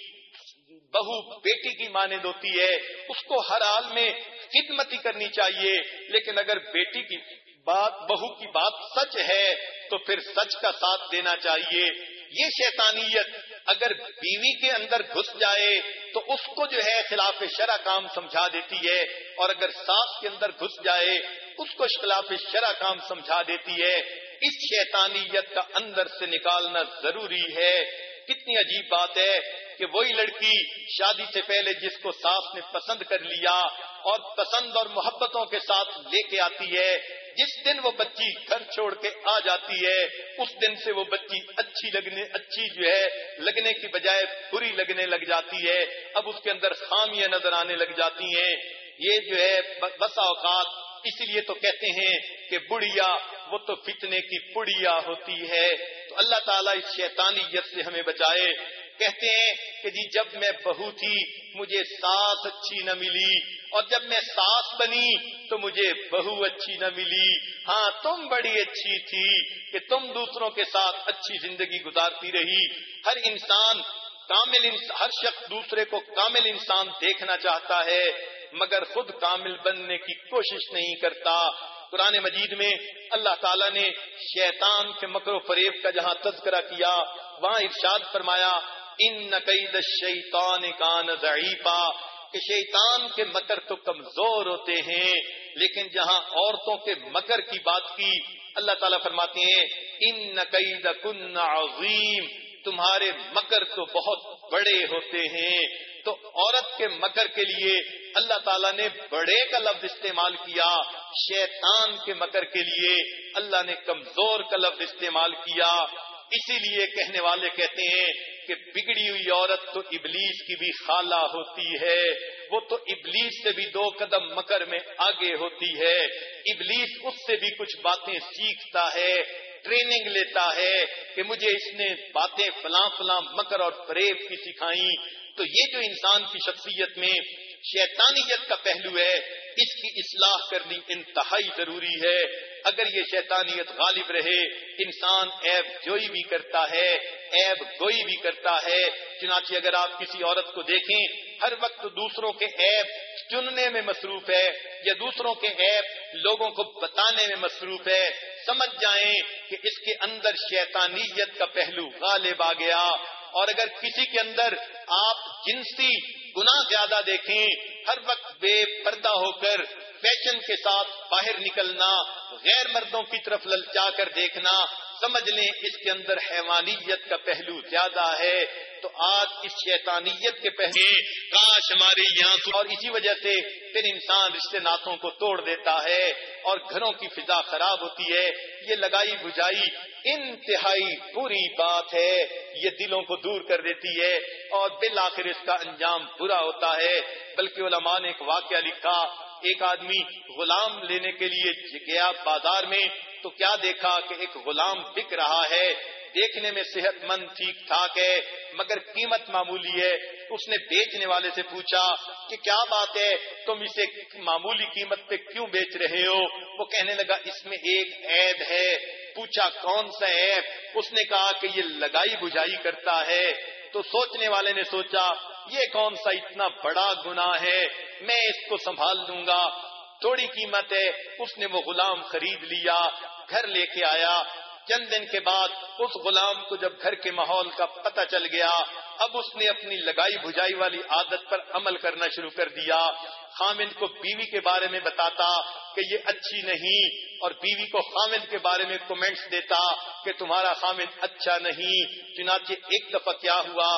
بہو بیٹی کی مانند ہوتی ہے، اس کو ہر حال میں خدمت ہی کرنی چاہیے۔ لیکن اگر بیٹی کی بات، بہو کی بات سچ ہے، تو پھر سچ کا ساتھ دینا چاہیے۔ یہ شیطانیت اگر بیوی کے اندر گھس جائے تو اس کو جو ہے خلاف شرع کام سمجھا دیتی ہے، اور اگر ساس کے اندر گھس جائے، اس کو خلاف شرع کام سمجھا دیتی ہے۔ اس شیطانیت کا اندر سے نکالنا ضروری ہے۔ کتنی عجیب بات ہے کہ وہی لڑکی شادی سے پہلے جس کو ساس نے پسند کر لیا اور پسند اور محبتوں کے ساتھ لے کے آتی ہے جس دن وہ بچی گھر چھوڑ کے آ جاتی ہے، اس دن سے وہ بچی اچھی لگنے، اچھی جو ہے، لگنے کی بجائے بری لگنے لگ جاتی ہے۔ اب اس کے اندر خامیاں نظر آنے لگ جاتی ہیں۔ یہ جو ہے، بسا اوقات اسی لیے تو کہتے ہیں کہ بڑھیا، وہ تو فتنے کی پڑیا ہوتی ہے۔ تو اللہ تعالیٰ اس شیطانیت سے ہمیں بچائے۔ کہتے ہیں کہ جی جب میں بہو تھی، مجھے ساس اچھی نہ ملی۔ اور جب میں ساس بنی تو مجھے بہو اچھی نہ ملی۔ ہاں تم بڑی اچھی تھی کہ تم دوسروں کے ساتھ اچھی زندگی گزارتی رہی۔ ہر انسان کامل ہر شخص دوسرے کو کامل انسان دیکھنا چاہتا ہے، مگر خود کامل بننے کی کوشش نہیں کرتا۔ قرآن مجید میں اللہ تعالیٰ نے شیطان کے مکر و فریب کا جہاں تذکرہ کیا، وہاں ارشاد فرمایا، ان نقید شیطان کان ضعیفہ کہ شیطان کے مکر تو کمزور ہوتے ہیں، لیکن جہاں عورتوں کے مکر کی بات کی، اللہ تعالیٰ فرماتے ہیں ان نقید کن عظیم تمہارے مکر تو بہت بڑے ہوتے ہیں۔ تو عورت کے مکر کے لیے اللہ تعالیٰ نے بڑے کا لفظ استعمال کیا، شیطان کے مکر کے لیے اللہ نے کمزور کا لفظ استعمال کیا۔ اسی لیے کہنے والے کہتے ہیں کہ بگڑی ہوئی عورت تو ابلیس کی بھی خالہ ہوتی ہے، وہ تو ابلیس سے بھی دو قدم مکر میں آگے ہوتی ہے۔ ابلیس اس سے بھی کچھ باتیں سیکھتا ہے، ٹریننگ لیتا ہے کہ مجھے اس نے باتیں فلاں فلاں مکر اور فریب کی سکھائی تو یہ جو انسان کی شخصیت میں شیطانیت کا پہلو ہے، اس کی اصلاح کرنی انتہائی ضروری ہے۔ اگر یہ شیطانیت غالب رہے، انسان ایب جوئی بھی کرتا ہے ایب گوئی بھی کرتا ہے۔ چنانچہ اگر آپ کسی عورت کو دیکھیں، ہر وقت دوسروں کے ایب چننے میں مصروف ہے یا دوسروں کے ایب لوگوں کو بتانے میں مصروف ہے، سمجھ جائیں کہ اس کے اندر شیطانیت کا پہلو غالب آ گیا۔ اور اگر کسی کے اندر آپ جنسی گنا زیادہ دیکھیں ہر وقت بے پردہ ہو کر فیشن کے ساتھ باہر نکلنا، غیر مردوں کی طرف للچا کر دیکھنا سمجھ لیں اس کے اندر حیوانیت کا پہلو زیادہ ہے تو آج اس شیطانیت کے پہلے کاش ہمارے یہاں اور اسی وجہ سے پھر انسان رشتے ناتوں کو توڑ دیتا ہے اور گھروں کی فضا خراب ہوتی ہے۔ یہ لگائی بجائی انتہائی بری بات ہے۔ یہ دلوں کو دور کر دیتی ہے اور بالآخر اس کا انجام برا ہوتا ہے۔ بلکہ علماء نے ایک واقعہ لکھا ایک آدمی غلام لینے کے لیے گیا بازار میں تو کیا دیکھا کہ ایک غلام بک رہا ہے؟ دیکھنے میں صحت مند ٹھیک ٹھاک ہے، مگر قیمت معمولی ہے۔ اس نے بیچنے والے سے پوچھا کہ کیا بات ہے؟ تم اسے معمولی قیمت پہ کیوں بیچ رہے ہو؟ وہ کہنے لگا، اس میں ایک عیب ہے۔ پوچھا، کون سا عیب؟ اس نے کہا کہ یہ لگائی بجائی کرتا ہے۔ تو سوچنے والے نے سوچا یہ کون سا اتنا بڑا گنا ہے، میں اس کو سنبھال لوں گا۔ تھوڑی قیمت ہے، اس نے وہ غلام خرید لیا، گھر لے کے آیا۔ چند دن کے بعد اس غلام کو جب گھر کے ماحول کا پتہ چل گیا، اب اس نے اپنی لگائی بجائی والی عادت پر عمل کرنا شروع کر دیا۔ خامن کو بیوی کے بارے میں بتاتا کہ یہ اچھی نہیں، اور بیوی کو خامن کے بارے میں کومنٹس دیتا کہ تمہارا خامن اچھا نہیں۔ چنانچہ ایک دفعہ کیا ہوا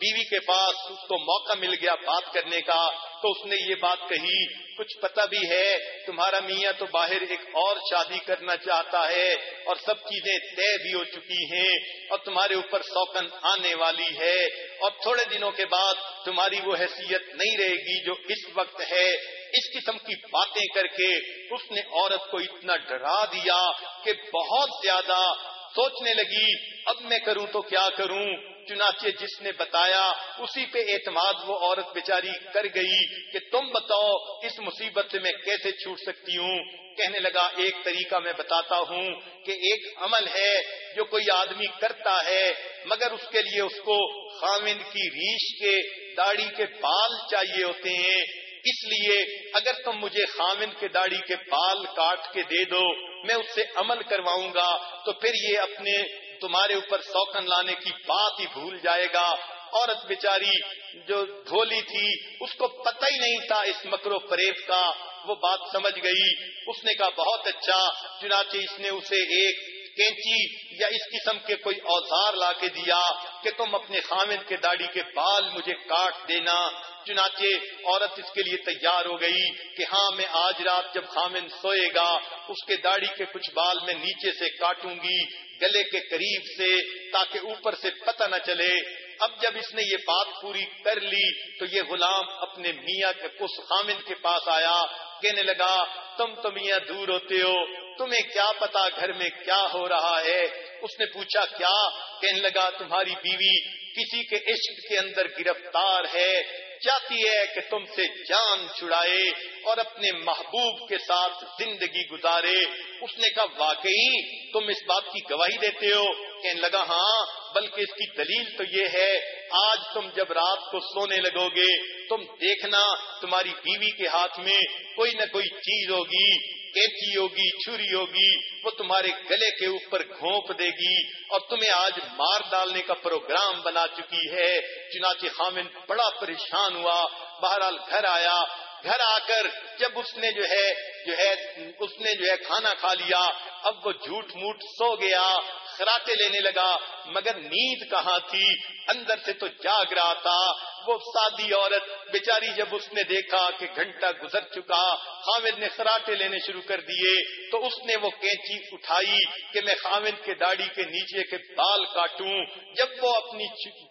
بیوی کے پاس اس کو موقع مل گیا بات کرنے کا، تو اس نے یہ بات کہی، کچھ پتہ بھی ہے، تمہارا میاں تو باہر ایک اور شادی کرنا چاہتا ہے اور سب چیزیں طے بھی ہو چکی ہیں اور تمہارے اوپر سوکن آنے والی ہے اور تھوڑے دنوں کے بعد تمہاری وہ حیثیت نہیں رہے گی جو اس وقت ہے۔ اس قسم کی باتیں کر کے اس نے عورت کو اتنا ڈرا دیا کہ بہت زیادہ سوچنے لگی، اب میں کروں تو کیا کروں؟ چنانچہ جس نے بتایا، اسی پہ اعتماد وہ عورت بیچاری کر گئی کہ تم بتاؤ اس مصیبت سے میں کیسے چھوٹ سکتی ہوں؟ کہنے لگا، ایک طریقہ میں بتاتا ہوں کہ ایک عمل ہے جو کوئی آدمی کرتا ہے، مگر اس کے لیے اس کو خامند کی ریش کے داڑھی کے بال چاہیے ہوتے ہیں۔ اس لیے اگر تم مجھے خامن کے داڑھی کے بال کاٹ کے دے دو، میں اس سے عمل کرواؤں گا، تو پھر یہ اپنے تمہارے اوپر سوکن لانے کی بات ہی بھول جائے گا۔ عورت بیچاری جو دھولی تھی، اس کو پتہ ہی نہیں تھا اس مکرو فریب کا۔ وہ بات سمجھ گئی۔ اس نے کہا، بہت اچھا۔ چنانچہ اس نے اسے ایک کینچی یا اس قسم کے کوئی اوزار لا کے دیا کہ تم اپنے خامد کے داڑھی کے بال مجھے کاٹ دینا۔ چنانچہ عورت اس کے لیے تیار ہو گئی کہ ہاں میں آج رات جب خامن سوئے گا، اس کے داڑھی کے کچھ بال میں نیچے سے کاٹوں گی۔ گلے کے قریب سے تاکہ اوپر سے پتہ نہ چلے۔ اب جب اس نے یہ بات پوری کر لی تو یہ غلام اپنے میاں کے کس خامن کے پاس آیا، کہنے لگا، تم تو میاں دور ہوتے ہو، تمہیں کیا پتا گھر میں کیا ہو رہا ہے؟ اس نے پوچھا، کیا؟ کہنے لگا، تمہاری بیوی کسی کے عشق کے اندر گرفتار ہے۔ چاہتی ہے کہ تم سے جان چھڑائے اور اپنے محبوب کے ساتھ زندگی گزارے۔ اس نے کہا، واقعی تم اس بات کی گواہی دیتے ہو؟ کہنے لگا ہاں بلکہ اس کی دلیل تو یہ ہے، آج تم جب رات کو سونے لگو گے تم دیکھنا تمہاری بیوی کے ہاتھ میں کوئی نہ کوئی چیز ہوگی۔ کیچی ہوگی، چھری ہوگی، وہ تمہارے گلے کے اوپر گھونپ دے گی اور تمہیں آج مار ڈالنے کا پروگرام بنا چکی ہے۔ چنانچہ خامن بڑا پریشان ہوا۔ بہرحال گھر آیا۔ گھر آ کر جب اس نے جو ہے جو ہے، اس نے جو ہے کھانا کھا لیا۔ اب وہ جھوٹ موٹ سو گیا خراٹے لینے لگا۔ مگر نیند کہاں تھی؟ اندر سے تو جاگ رہا تھا۔ وہ سادی عورت بیچاری جب اس نے دیکھا کہ گھنٹہ گزر چکا خامد نے خراٹے لینے شروع کر دیے، تو اس نے وہ کینچی اٹھائی کہ میں خامد کے داڑھی کے نیچے کے بال کاٹوں۔ جب وہ اپنی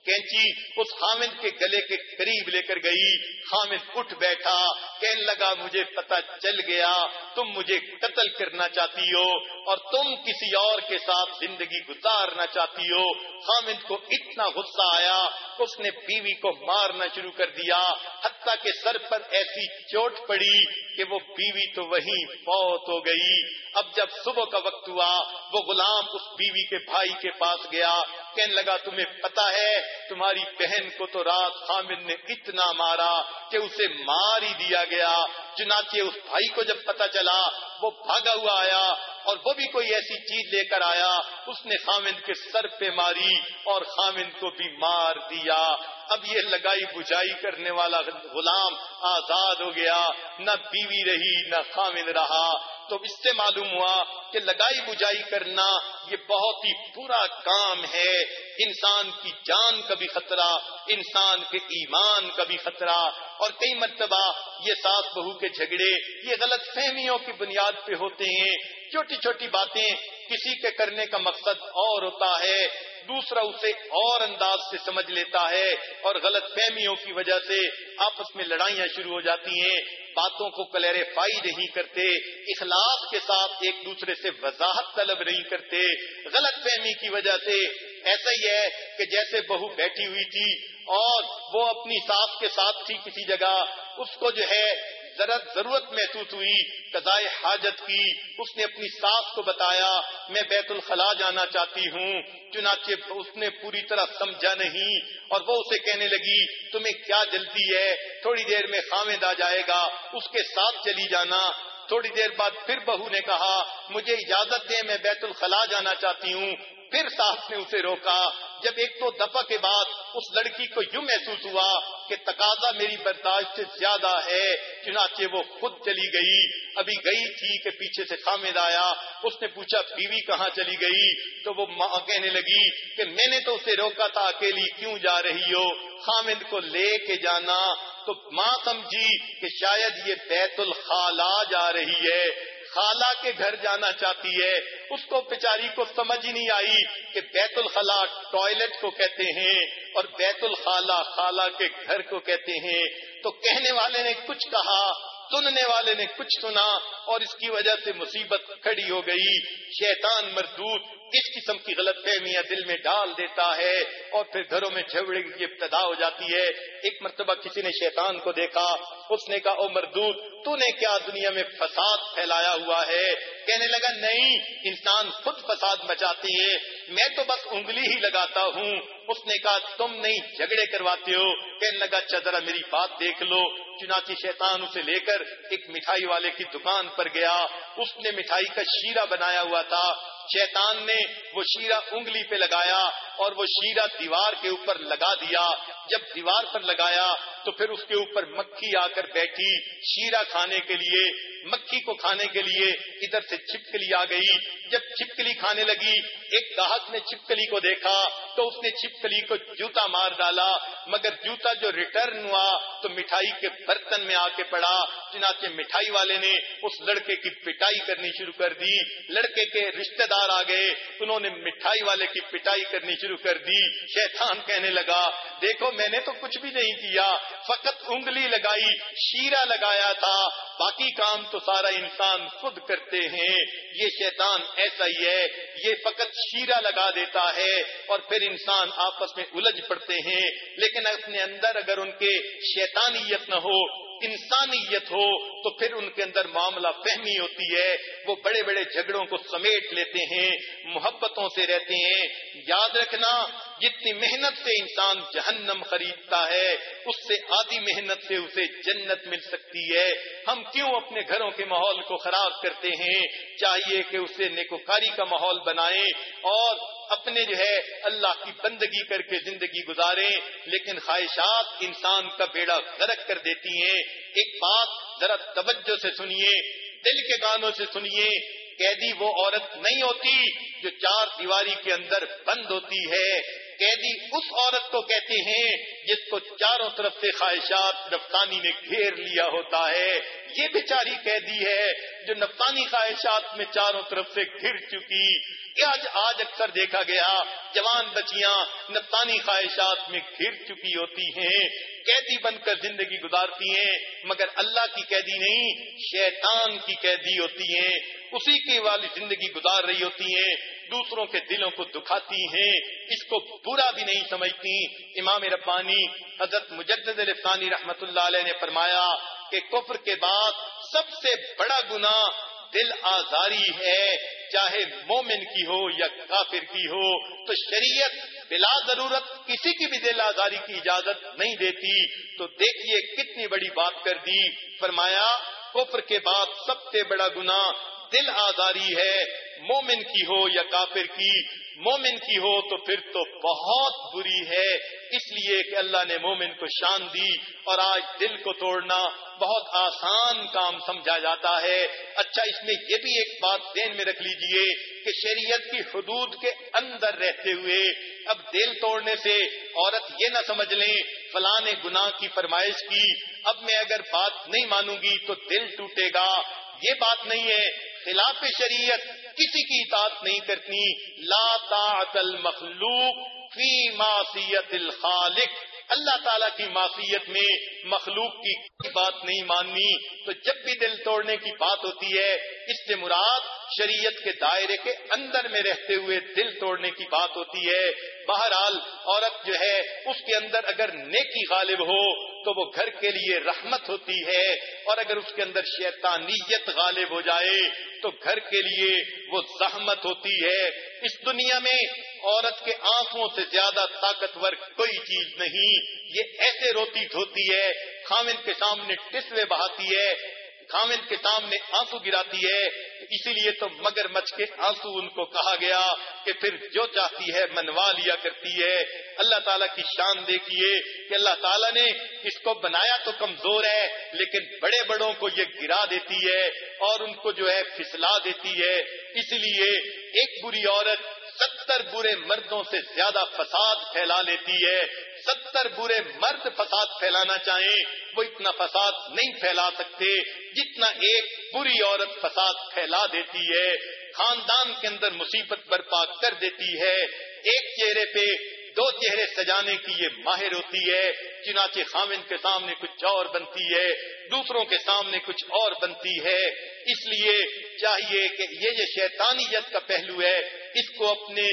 کینچی اس خامد کے گلے کے قریب لے کر گئی خامد اٹھ بیٹھا، کہنے لگا، مجھے پتا چل گیا، تم مجھے قتل کرنا چاہتی ہو اور تم کسی اور کے ساتھ زندگی گزارنا چاہتی ہو۔ خامد کو اتنا غصہ آیا، اس نے بیوی کو مارنا شروع کر دیا، حتیٰ کہ سر پر ایسی چوٹ پڑی کہ وہ بیوی تو وہیں فوت ہو گئی۔ اب جب صبح کا وقت ہوا، وہ غلام اس بیوی کے بھائی کے پاس گیا، کہنے لگا، تمہیں پتا ہے، تمہاری بہن کو تو رات حامد نے اتنا مارا کہ اسے مار ہی دیا گیا۔ چنانچہ اس بھائی کو جب پتا چلا، وہ بھاگا ہوا آیا اور وہ بھی کوئی ایسی چیز لے کر آیا، اس نے خامند کے سر پہ ماری اور خامند کو بھی مار دیا۔ اب یہ لگائی بجائی کرنے والا غلام آزاد ہو گیا، نہ بیوی رہی، نہ خامند رہا۔ تو اس سے معلوم ہوا کہ لگائی بجائی کرنا یہ بہت ہی برا کام ہے۔ انسان کی جان کا بھی خطرہ، انسان کے ایمان کا بھی خطرہ۔ اور کئی مرتبہ یہ ساس بہو کے جھگڑے، یہ غلط فہمیوں کی بنیاد پہ ہوتے ہیں۔ چھوٹی چھوٹی باتیں کسی کے کرنے کا مقصد اور ہوتا ہے۔ دوسرا اسے اور انداز سے سمجھ لیتا ہے اور غلط فہمیوں کی وجہ سے آپس میں لڑائیاں شروع ہو جاتی ہیں۔ باتوں کو کلیریفائی نہیں کرتے اخلاق کے ساتھ ایک دوسرے سے وضاحت طلب نہیں کرتے۔ غلط فہمی کی وجہ سے ایسا ہی ہے کہ جیسے بہو بیٹھی ہوئی تھی اور وہ اپنی ساس کے ساتھ تھی کسی جگہ، اس کو جو ہے ذرا ضرورت محسوس ہوئی، قضائے حاجت کی، اس نے اپنی ساس کو بتایا، میں بیت الخلا جانا چاہتی ہوں، چنانچہ اس نے پوری طرح سمجھا نہیں، اور وہ اسے کہنے لگی، تمہیں کیا جلدی ہے، تھوڑی دیر میں خامد آ جائے گا، اس کے ساتھ چلی جانا۔ تھوڑی دیر بعد پھر بہو نے کہا، مجھے اجازت دے میں بیت الخلا جانا چاہتی ہوں پھر صاحب نے اسے روکا۔ جب ایک تو دفعہ کے بعد اس لڑکی کو یوں محسوس ہوا کہ تقاضا میری برداشت سے زیادہ ہے، چنانچہ وہ خود چلی گئی۔ ابھی گئی تھی کہ پیچھے سے خامد آیا۔ اس نے پوچھا، بیوی کہاں چلی گئی؟ تو وہ ماں کہنے لگی کہ میں نے تو اسے روکا تھا، اکیلی کیوں جا رہی ہو؟ خامد کو لے کے جانا تو ماں سمجھی کہ شاید یہ بیت الخلا جا رہی ہے۔ خالہ کے گھر جانا چاہتی ہے۔ اس کو بیچاری کو سمجھ ہی نہیں آئی کہ بیت الخلا ٹوائلٹ کو کہتے ہیں اور بیت الخالہ خالہ کے گھر کو کہتے ہیں۔ تو کہنے والے نے کچھ کہا سننے والے نے کچھ سنا اور اس کی وجہ سے مصیبت کھڑی ہو گئی۔ شیطان مردود اس قسم کی غلط فہمیاں دل میں ڈال دیتا ہے اور پھر گھروں میں جھگڑے کی ابتدا ہو جاتی ہے۔ ایک مرتبہ کسی نے شیطان کو دیکھا، اس نے کہا، او مردود، تو نے کیا دنیا میں فساد پھیلایا ہوا ہے؟ کہنے لگا، نہیں، انسان خود فساد مچاتے ہیں۔ میں تو بس انگلی ہی لگاتا ہوں۔ اس نے کہا، تم نہیں جھگڑے کرواتے ہو۔ کہنے لگا اچھا ذرا میری بات دیکھ لو۔ چنانچہ شیطان اسے لے کر ایک مٹھائی والے کی دکان پر گیا۔ اس نے مٹھائی کا شیرہ بنایا ہوا تھا۔ شیطان نے وہ شیرہ انگلی پہ لگایا اور وہ شیرہ دیوار کے اوپر لگا دیا۔ جب دیوار پر لگایا تو پھر اس کے اوپر مکھی آ کر بیٹھی۔ شیرہ کھانے کے لیے، مکھی کو کھانے کے لیے ادھر سے چھپکلی آ گئی۔ جب چھپکلی کھانے لگی، ایک گاہک نے چھپکلی کو دیکھا تو اس نے چھپکلی کو جوتا مار ڈالا، مگر جوتا جو ریٹرن ہوا تو مٹھائی کے برتن میں آ کے پڑا۔ چنانچہ مٹھائی والے نے اس لڑکے کی پٹائی کرنی شروع کر دی۔ لڑکے کے رشتہ دار آ گئے، انہوں نے مٹھائی والے کی پٹائی کرنی شروع کر دی۔ شیطان کہنے لگا، دیکھو میں نے تو کچھ بھی نہیں کیا، فقط انگلی لگائی، شیرہ لگایا تھا۔ باقی کام تو سارا انسان خود کرتے ہیں۔ یہ شیطان ایسا ہی ہے، یہ فقط شیرہ لگا دیتا ہے اور پھر انسان آپس میں الجھ پڑتے ہیں۔ لیکن اپنے اندر اگر ان کے شیطانیت نہ ہو، انسانیت ہو، تو پھر ان کے اندر معاملہ فہمی ہوتی ہے۔ وہ بڑے بڑے جھگڑوں کو سمیٹ لیتے ہیں، محبتوں سے رہتے ہیں۔ یاد رکھنا جتنی محنت سے انسان جہنم خریدتا ہے، اس سے آدھی محنت سے اسے جنت مل سکتی ہے۔ ہم کیوں اپنے گھروں کے ماحول کو خراب کرتے ہیں؟ چاہیے کہ اسے نیکوکاری کا ماحول بنائیں اور اپنے جو ہے اللہ کی بندگی کر کے زندگی گزاریں۔ لیکن خواہشات انسان کا بیڑا غرق کر دیتی ہیں۔ ایک بات ذرا توجہ سے سنیے، دل کے گانوں سے سنیے، قیدی وہ عورت نہیں ہوتی جو چار دیواری کے اندر بند ہوتی ہے۔ قیدی اس عورت کو کہتے ہیں جس کو چاروں طرف سے خواہشات نفسانی نے گھیر لیا ہوتا ہے۔ یہ بیچاری قیدی ہے جو نفسانی خواہشات میں چاروں طرف سے گھر چکی۔ آج آج اکثر دیکھا گیا جوان بچیاں نفسانی خواہشات میں گھر چکی ہوتی ہیں۔ قیدی بن کر زندگی گزارتی ہیں، مگر اللہ کی قیدی نہیں، شیطان کی قیدی ہوتی ہیں۔ اسی کی والی زندگی گزار رہی ہوتی ہیں۔ دوسروں کے دلوں کو دکھاتی ہیں، اس کو برا بھی نہیں سمجھتی۔ امام ربانی حضرت مجدد رفانی رحمت اللہ علیہ نے فرمایا کہ کفر کے بعد سب سے بڑا گنا دل آزاری ہے۔ چاہے مومن کی ہو یا کافر کی ہو، تو شریعت بلا ضرورت کسی کی بھی دل آزاری کی اجازت نہیں دیتی۔ تو دیکھیے کتنی بڑی بات کر دی۔ فرمایا، کفر کے بعد سب سے بڑا گنا دل آزاری ہے، مومن کی ہو یا کافر کی، مومن کی ہو تو پھر تو بہت بری ہے۔ اس لیے کہ اللہ نے مومن کو شان دی اور آج دل کو توڑنا بہت آسان کام سمجھا جاتا ہے۔ اچھا اس میں یہ بھی ایک بات دین میں رکھ لیجیے کہ شریعت کی حدود کے اندر رہتے ہوئے اب دل توڑنے سے عورت یہ نہ سمجھ لیں، فلاں گناہ کی فرمائش کی۔ اب میں اگر بات نہیں مانوں گی تو دل ٹوٹے گا۔ یہ بات نہیں ہے خلاف شریعت کسی کی اطاعت نہیں کرتی۔ لا طاعت المخلوق فی معصیت الخالق۔ اللہ تعالیٰ کی معصیت میں مخلوق کی بات نہیں ماننی، تو جب بھی دل توڑنے کی بات ہوتی ہے، اس سے مراد شریعت کے دائرے کے اندر میں رہتے ہوئے دل توڑنے کی بات ہوتی ہے۔ بہرحال، عورت جو ہے، اس کے اندر اگر نیکی غالب ہو، تو وہ گھر کے لیے رحمت ہوتی ہے۔ اور اگر اس کے اندر شیطانیت غالب ہو جائے، تو گھر کے لیے وہ زحمت ہوتی ہے۔ اس دنیا میں عورت کے آنکھوں سے زیادہ طاقتور کوئی چیز نہیں۔ یہ ایسے روتی دھوتی ہے خامن کے سامنے ٹسوے بہاتی ہے خامد کے سامنے آنسو گراتی ہے۔ اسی لیے تو مگر مچھ کے آنسو ان کو کہا گیا کہ پھر جو چاہتی ہے منوا لیا کرتی ہے۔ اللہ تعالیٰ کی شان دیکھیے کہ اللہ تعالیٰ نے اس کو بنایا تو کمزور ہے، لیکن بڑے بڑوں کو یہ گرا دیتی ہے اور ان کو جو ہے پھسلا دیتی ہے۔ اس لیے ایک بری عورت ستر برے مردوں سے زیادہ فساد پھیلا لیتی ہے۔ ستر برے مرد فساد پھیلانا چاہیں، وہ اتنا فساد نہیں پھیلا سکتے جتنا ایک بری عورت فساد پھیلا دیتی ہے۔ خاندان کے اندر مصیبت برپا کر دیتی ہے۔ ایک چہرے پہ دو چہرے سجانے کی یہ ماہر ہوتی ہے۔ چنانچہ خامن کے سامنے کچھ اور بنتی ہے، دوسروں کے سامنے کچھ اور بنتی ہے۔ اس لیے چاہیے کہ یہ جو شیطانیت کا پہلو ہے، اس کو اپنے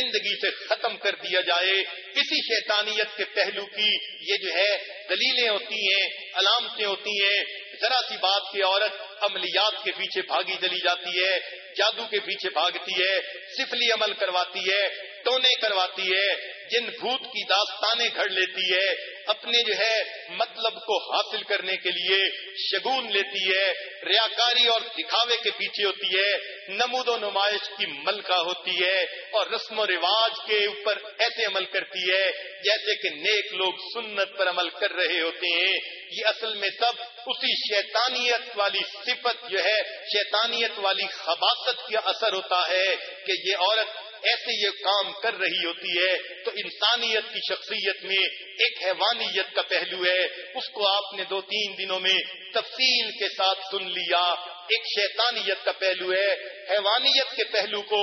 زندگی سے ختم کر دیا جائے۔ کسی شیطانیت کے پہلو کی یہ جو ہے، دلیلیں ہوتی ہیں، علامتیں ہوتی ہیں۔ ذرا سی بات کی عورت عملیات کے پیچھے بھاگی چلی جاتی ہے، جادو کے پیچھے بھاگتی ہے، سفلی عمل کرواتی ہے، ٹونے کرواتی ہے۔ جن بھوت کی داستانیں گھڑ لیتی ہے، اپنے جو ہے مطلب کو حاصل کرنے کے لیے شگون لیتی ہے، ریاکاری اور دکھاوے کے پیچھے ہوتی ہے، نمود و نمائش کی ملکہ ہوتی ہے اور رسم و رواج کے اوپر ایسے عمل کرتی ہے جیسے کہ نیک لوگ سنت پر عمل کر رہے ہوتے ہیں۔ یہ اصل میں سب اسی شیطانیت والی صفت جو ہے، شیطانیت والی خباست کا اثر ہوتا ہے کہ یہ عورت ایسے یہ کام کر رہی ہوتی ہے تو انسانیت کی شخصیت میں ایک حیوانیت کا پہلو ہے، اس کو آپ نے دو تین دنوں میں تفصیل کے ساتھ سن لیا۔ ایک شیطانیت کا پہلو ہے، حیوانیت کے پہلو کو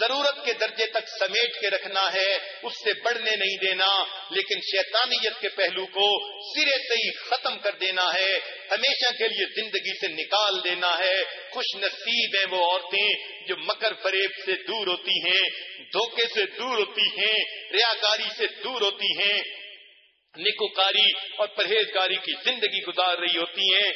ضرورت کے درجے تک سمیٹ کے رکھنا ہے، اس سے بڑھنے نہیں دینا، لیکن شیطانیت کے پہلو کو سرے سے ہی ختم کر دینا ہے، ہمیشہ کے لیے زندگی سے نکال دینا ہے۔ خوش نصیب ہیں وہ عورتیں جو مکر فریب سے دور ہوتی ہیں، دھوکے سے دور ہوتی ہیں، ریاکاری سے دور ہوتی ہیں۔ نکوکاری اور پرہیزگاری کی زندگی گزار رہی ہوتی ہیں۔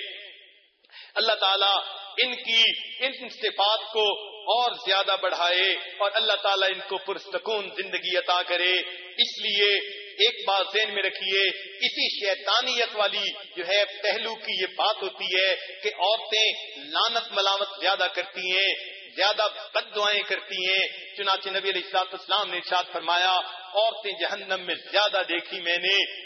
اللہ تعالیٰ ان کی، ان صفات کو اور زیادہ بڑھائے اور اللہ تعالیٰ ان کو پرسکون زندگی عطا کرے۔ اس لیے ایک بات ذہن میں رکھیے، اسی شیطانیت والی جو ہے پہلو کی یہ بات ہوتی ہے کہ عورتیں لانت ملامت زیادہ کرتی ہیں، زیادہ بد دعائیں کرتی ہیں۔ چنانچہ نبی علیہ السلاط اسلام نے ارشاد فرمایا، عورتیں جہنم میں زیادہ دیکھی میں نے۔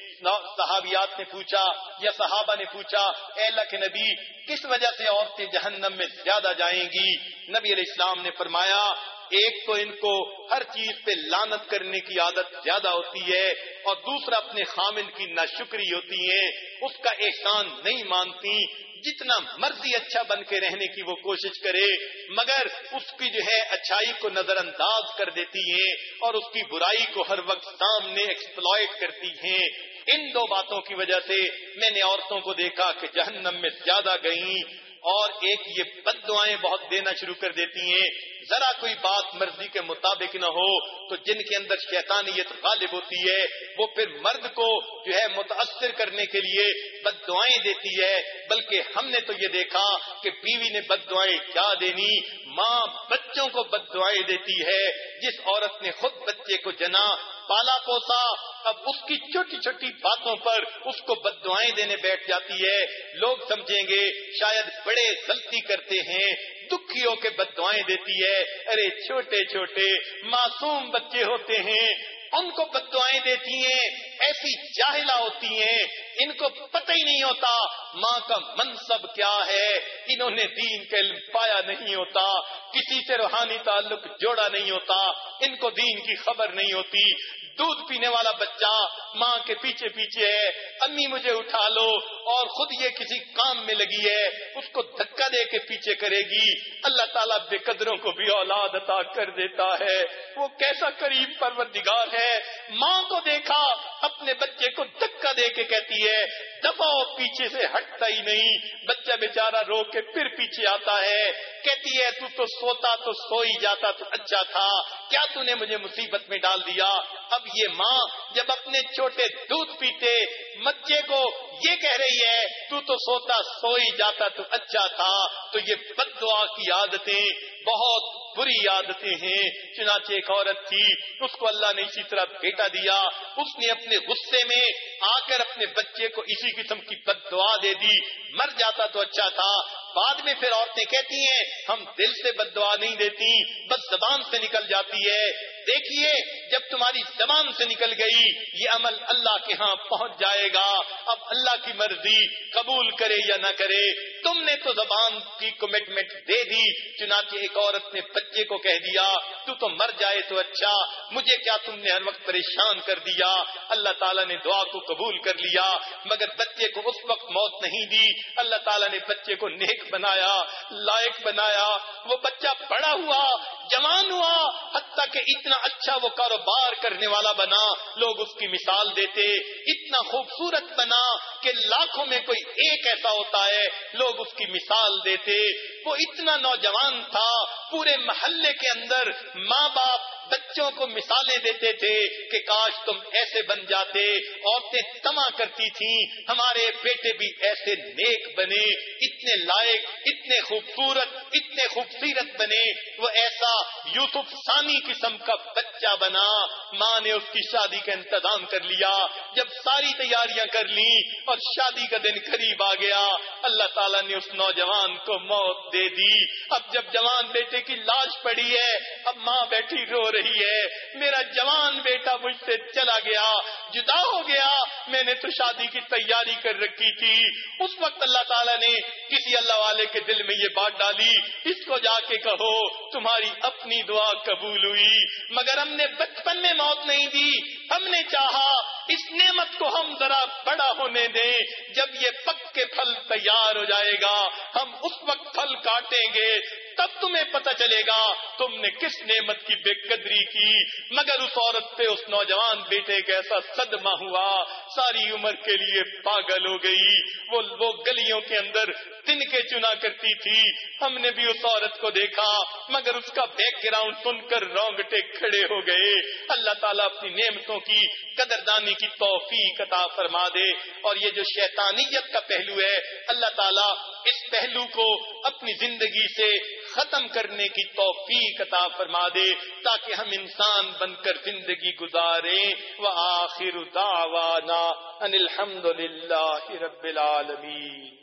صحابیات نے پوچھا یا صحابہ نے پوچھا، اے اللہ کے نبی، کس وجہ سے عورتیں جہنم میں زیادہ جائیں گی؟ نبی علیہ السلام نے فرمایا، ایک تو ان کو ہر چیز پہ لانت کرنے کی عادت زیادہ ہوتی ہے اور دوسرا اپنے خامن کی ناشکری ہوتی ہے، اس کا احسان نہیں مانتی جتنا مرضی اچھا بن کے رہنے کی وہ کوشش کرے، مگر اس کی جو ہے اچھائی کو نظر انداز کر دیتی ہیں اور اس کی برائی کو ہر وقت سامنے ایکسپلائٹ کرتی ہیں۔ ان دو باتوں کی وجہ سے میں نے عورتوں کو دیکھا کہ جہنم میں زیادہ گئیں اور ایک یہ بد دعائیں بہت دینا شروع کر دیتی ہیں۔ ذرا کوئی بات مرضی کے مطابق نہ ہو تو جن کے اندر شیطانیت غالب ہوتی ہے، وہ پھر مرد کو جو ہے متاثر کرنے کے لیے بد دعائیں دیتی ہے۔ بلکہ ہم نے تو یہ دیکھا کہ بیوی نے بد دعائیں کیا دینی؟ ماں بچوں کو بد دعائیں دیتی ہے۔ جس عورت نے خود بچے کو جنا پالا پوسا اب اس کی چھوٹی چھوٹی باتوں پر اس کو بد دعائیں دینے بیٹھ جاتی ہے۔ لوگ سمجھیں گے، شاید بڑے غلطی کرتے ہیں، دکھیوں کے بد دعائیں دیتی ہے۔ ارے چھوٹے چھوٹے معصوم بچے ہوتے ہیں، ان کو بد دعائیں دیتی ہیں، ایسی جاہلا ہوتی ہیں، ان کو پتہ ہی نہیں ہوتا ماں کا منصب کیا ہے۔ انہوں نے دین کا علم پایا نہیں ہوتا، کسی سے روحانی تعلق جوڑا نہیں ہوتا، ان کو دین کی خبر نہیں ہوتی۔ دودھ پینے والا بچہ ماں کے پیچھے پیچھے ہے امی مجھے اٹھا لو اور خود یہ کسی کام میں لگی ہے، اس کو دھکا دے کے پیچھے کرے گی۔ اللہ تعالیٰ بے قدروں کو بھی اولاد عطا کر دیتا ہے۔ وہ کیسا قریب پروردگار ہے۔ ماں کو دیکھا، اپنے بچے کو دھکا دے کے کہتی ہے، دباؤ پیچھے سے ہٹتا ہی نہیں۔ بچہ بیچارہ رو کے پھر پیچھے آتا ہے۔ کہتی ہے، تو تو سوتا تو سو ہی جاتا تو اچھا تھا۔ کیا تو نے مجھے مصیبت میں ڈال دیا؟ اب یہ ماں جب اپنے چھوٹے دودھ پیتے، بچے کو یہ کہہ رہی ہے، تو تو سوتا سو ہی جاتا تو اچھا تھا۔ تو یہ بد دعا کی عادتیں، بہت بری عادتیں ہیں۔ چنانچہ ایک عورت تھی، اس کو اللہ نے اسی طرح بیٹا دیا۔ اس نے اپنے غصے میں آ کر اپنے بچے کو اسی قسم کی بد دعا دے دی۔ مر جاتا تو اچھا تھا بعد میں پھر عورتیں کہتی ہیں، ہم دل سے بد دعا نہیں دیتی بس زبان سے نکل جاتی ہے۔ دیکھیے، جب تمہاری زبان سے نکل گئی، یہ عمل اللہ کے ہاں پہنچ جائے گا۔ اب اللہ کی مرضی قبول کرے یا نہ کرے، تم نے تو زبان کی کمٹمنٹ دے دی، چنانچہ ایک عورت نے بچے کو کہہ دیا، تو تو مر جائے تو اچھا مجھے کیا تم نے ہر وقت پریشان کر دیا؟ اللہ تعالیٰ نے دعا کو قبول کر لیا، مگر بچے کو اس وقت موت نہیں دی۔ اللہ تعالیٰ نے بچے کو نیک بنایا، لائق بنایا، وہ بچہ بڑا ہوا، جوان ہوا، حتیٰ کہ اتنا اچھا وہ کاروبار کرنے والا بنا، لوگ اس کی مثال دیتے، اتنا خوبصورت بنا کہ لاکھوں میں کوئی ایک ایسا ہوتا ہے، لوگ اس کی مثال دیتے۔ وہ اتنا نوجوان تھا، پورے محلے کے اندر ماں باپ بچوں کو مثالیں دیتے تھے کہ کاش تم ایسے بن جاتے، عورتیں تما کرتی تھیں، ہمارے بیٹے بھی ایسے نیک بنے، اتنے لائق، اتنے خوبصورت اتنے خوبصورت بنے۔ وہ ایسا یوسف ثانی قسم کا بچہ بنا، ماں نے اس کی شادی کا انتظام کر لیا، جب ساری تیاریاں کر لی اور شادی کا دن قریب آ گیا، اللہ تعالیٰ نے اس نوجوان کو موت دے دی۔ اب جب جوان بیٹے کی لاش پڑی ہے، اب ماں بیٹھی رو رہی ہے۔ میرا جوان بیٹا مجھ سے چلا گیا، جدا ہو گیا۔ میں نے تو شادی کی تیاری کر رکھی تھی۔ اس وقت اللہ تعالیٰ نے کسی اللہ والے کے دل میں یہ بات ڈالی، اس کو جا کے کہو، تمہاری اپنی دعا قبول ہوئی۔ مگر ہم ہم نے بچپن میں موت نہیں دی، ہم نے چاہا اس نعمت کو ہم ذرا بڑا ہونے دیں۔ جب یہ پک کے پھل تیار ہو جائے گا، ہم اس وقت پھل کاٹیں گے۔ تب تمہیں پتہ چلے گا تم نے کس نعمت کی بے قدری کی۔ مگر اس عورت پہ اس نوجوان بیٹے کا ایسا صدمہ ہوا۔ ساری عمر کے لیے پاگل ہو گئی۔ وہ وہ گلیوں کے اندر تن کے چنا کرتی تھی۔ ہم نے بھی اس عورت کو دیکھا، مگر اس کا بیک گراؤنڈ سن کر رونگٹے کھڑے ہو گئے۔ اللہ تعالیٰ اپنی نعمتوں کی قدردانی کی توفیق عطا فرما دے۔ اور یہ جو شیطانیت کا پہلو ہے، اللہ تعالیٰ اس پہلو کو اپنی زندگی سے ختم کرنے کی توفیق عطا فرما دے تاکہ ہم انسان بن کر زندگی گزارے وہ آخر دعوانا ان الحمد للہ رب العالمین۔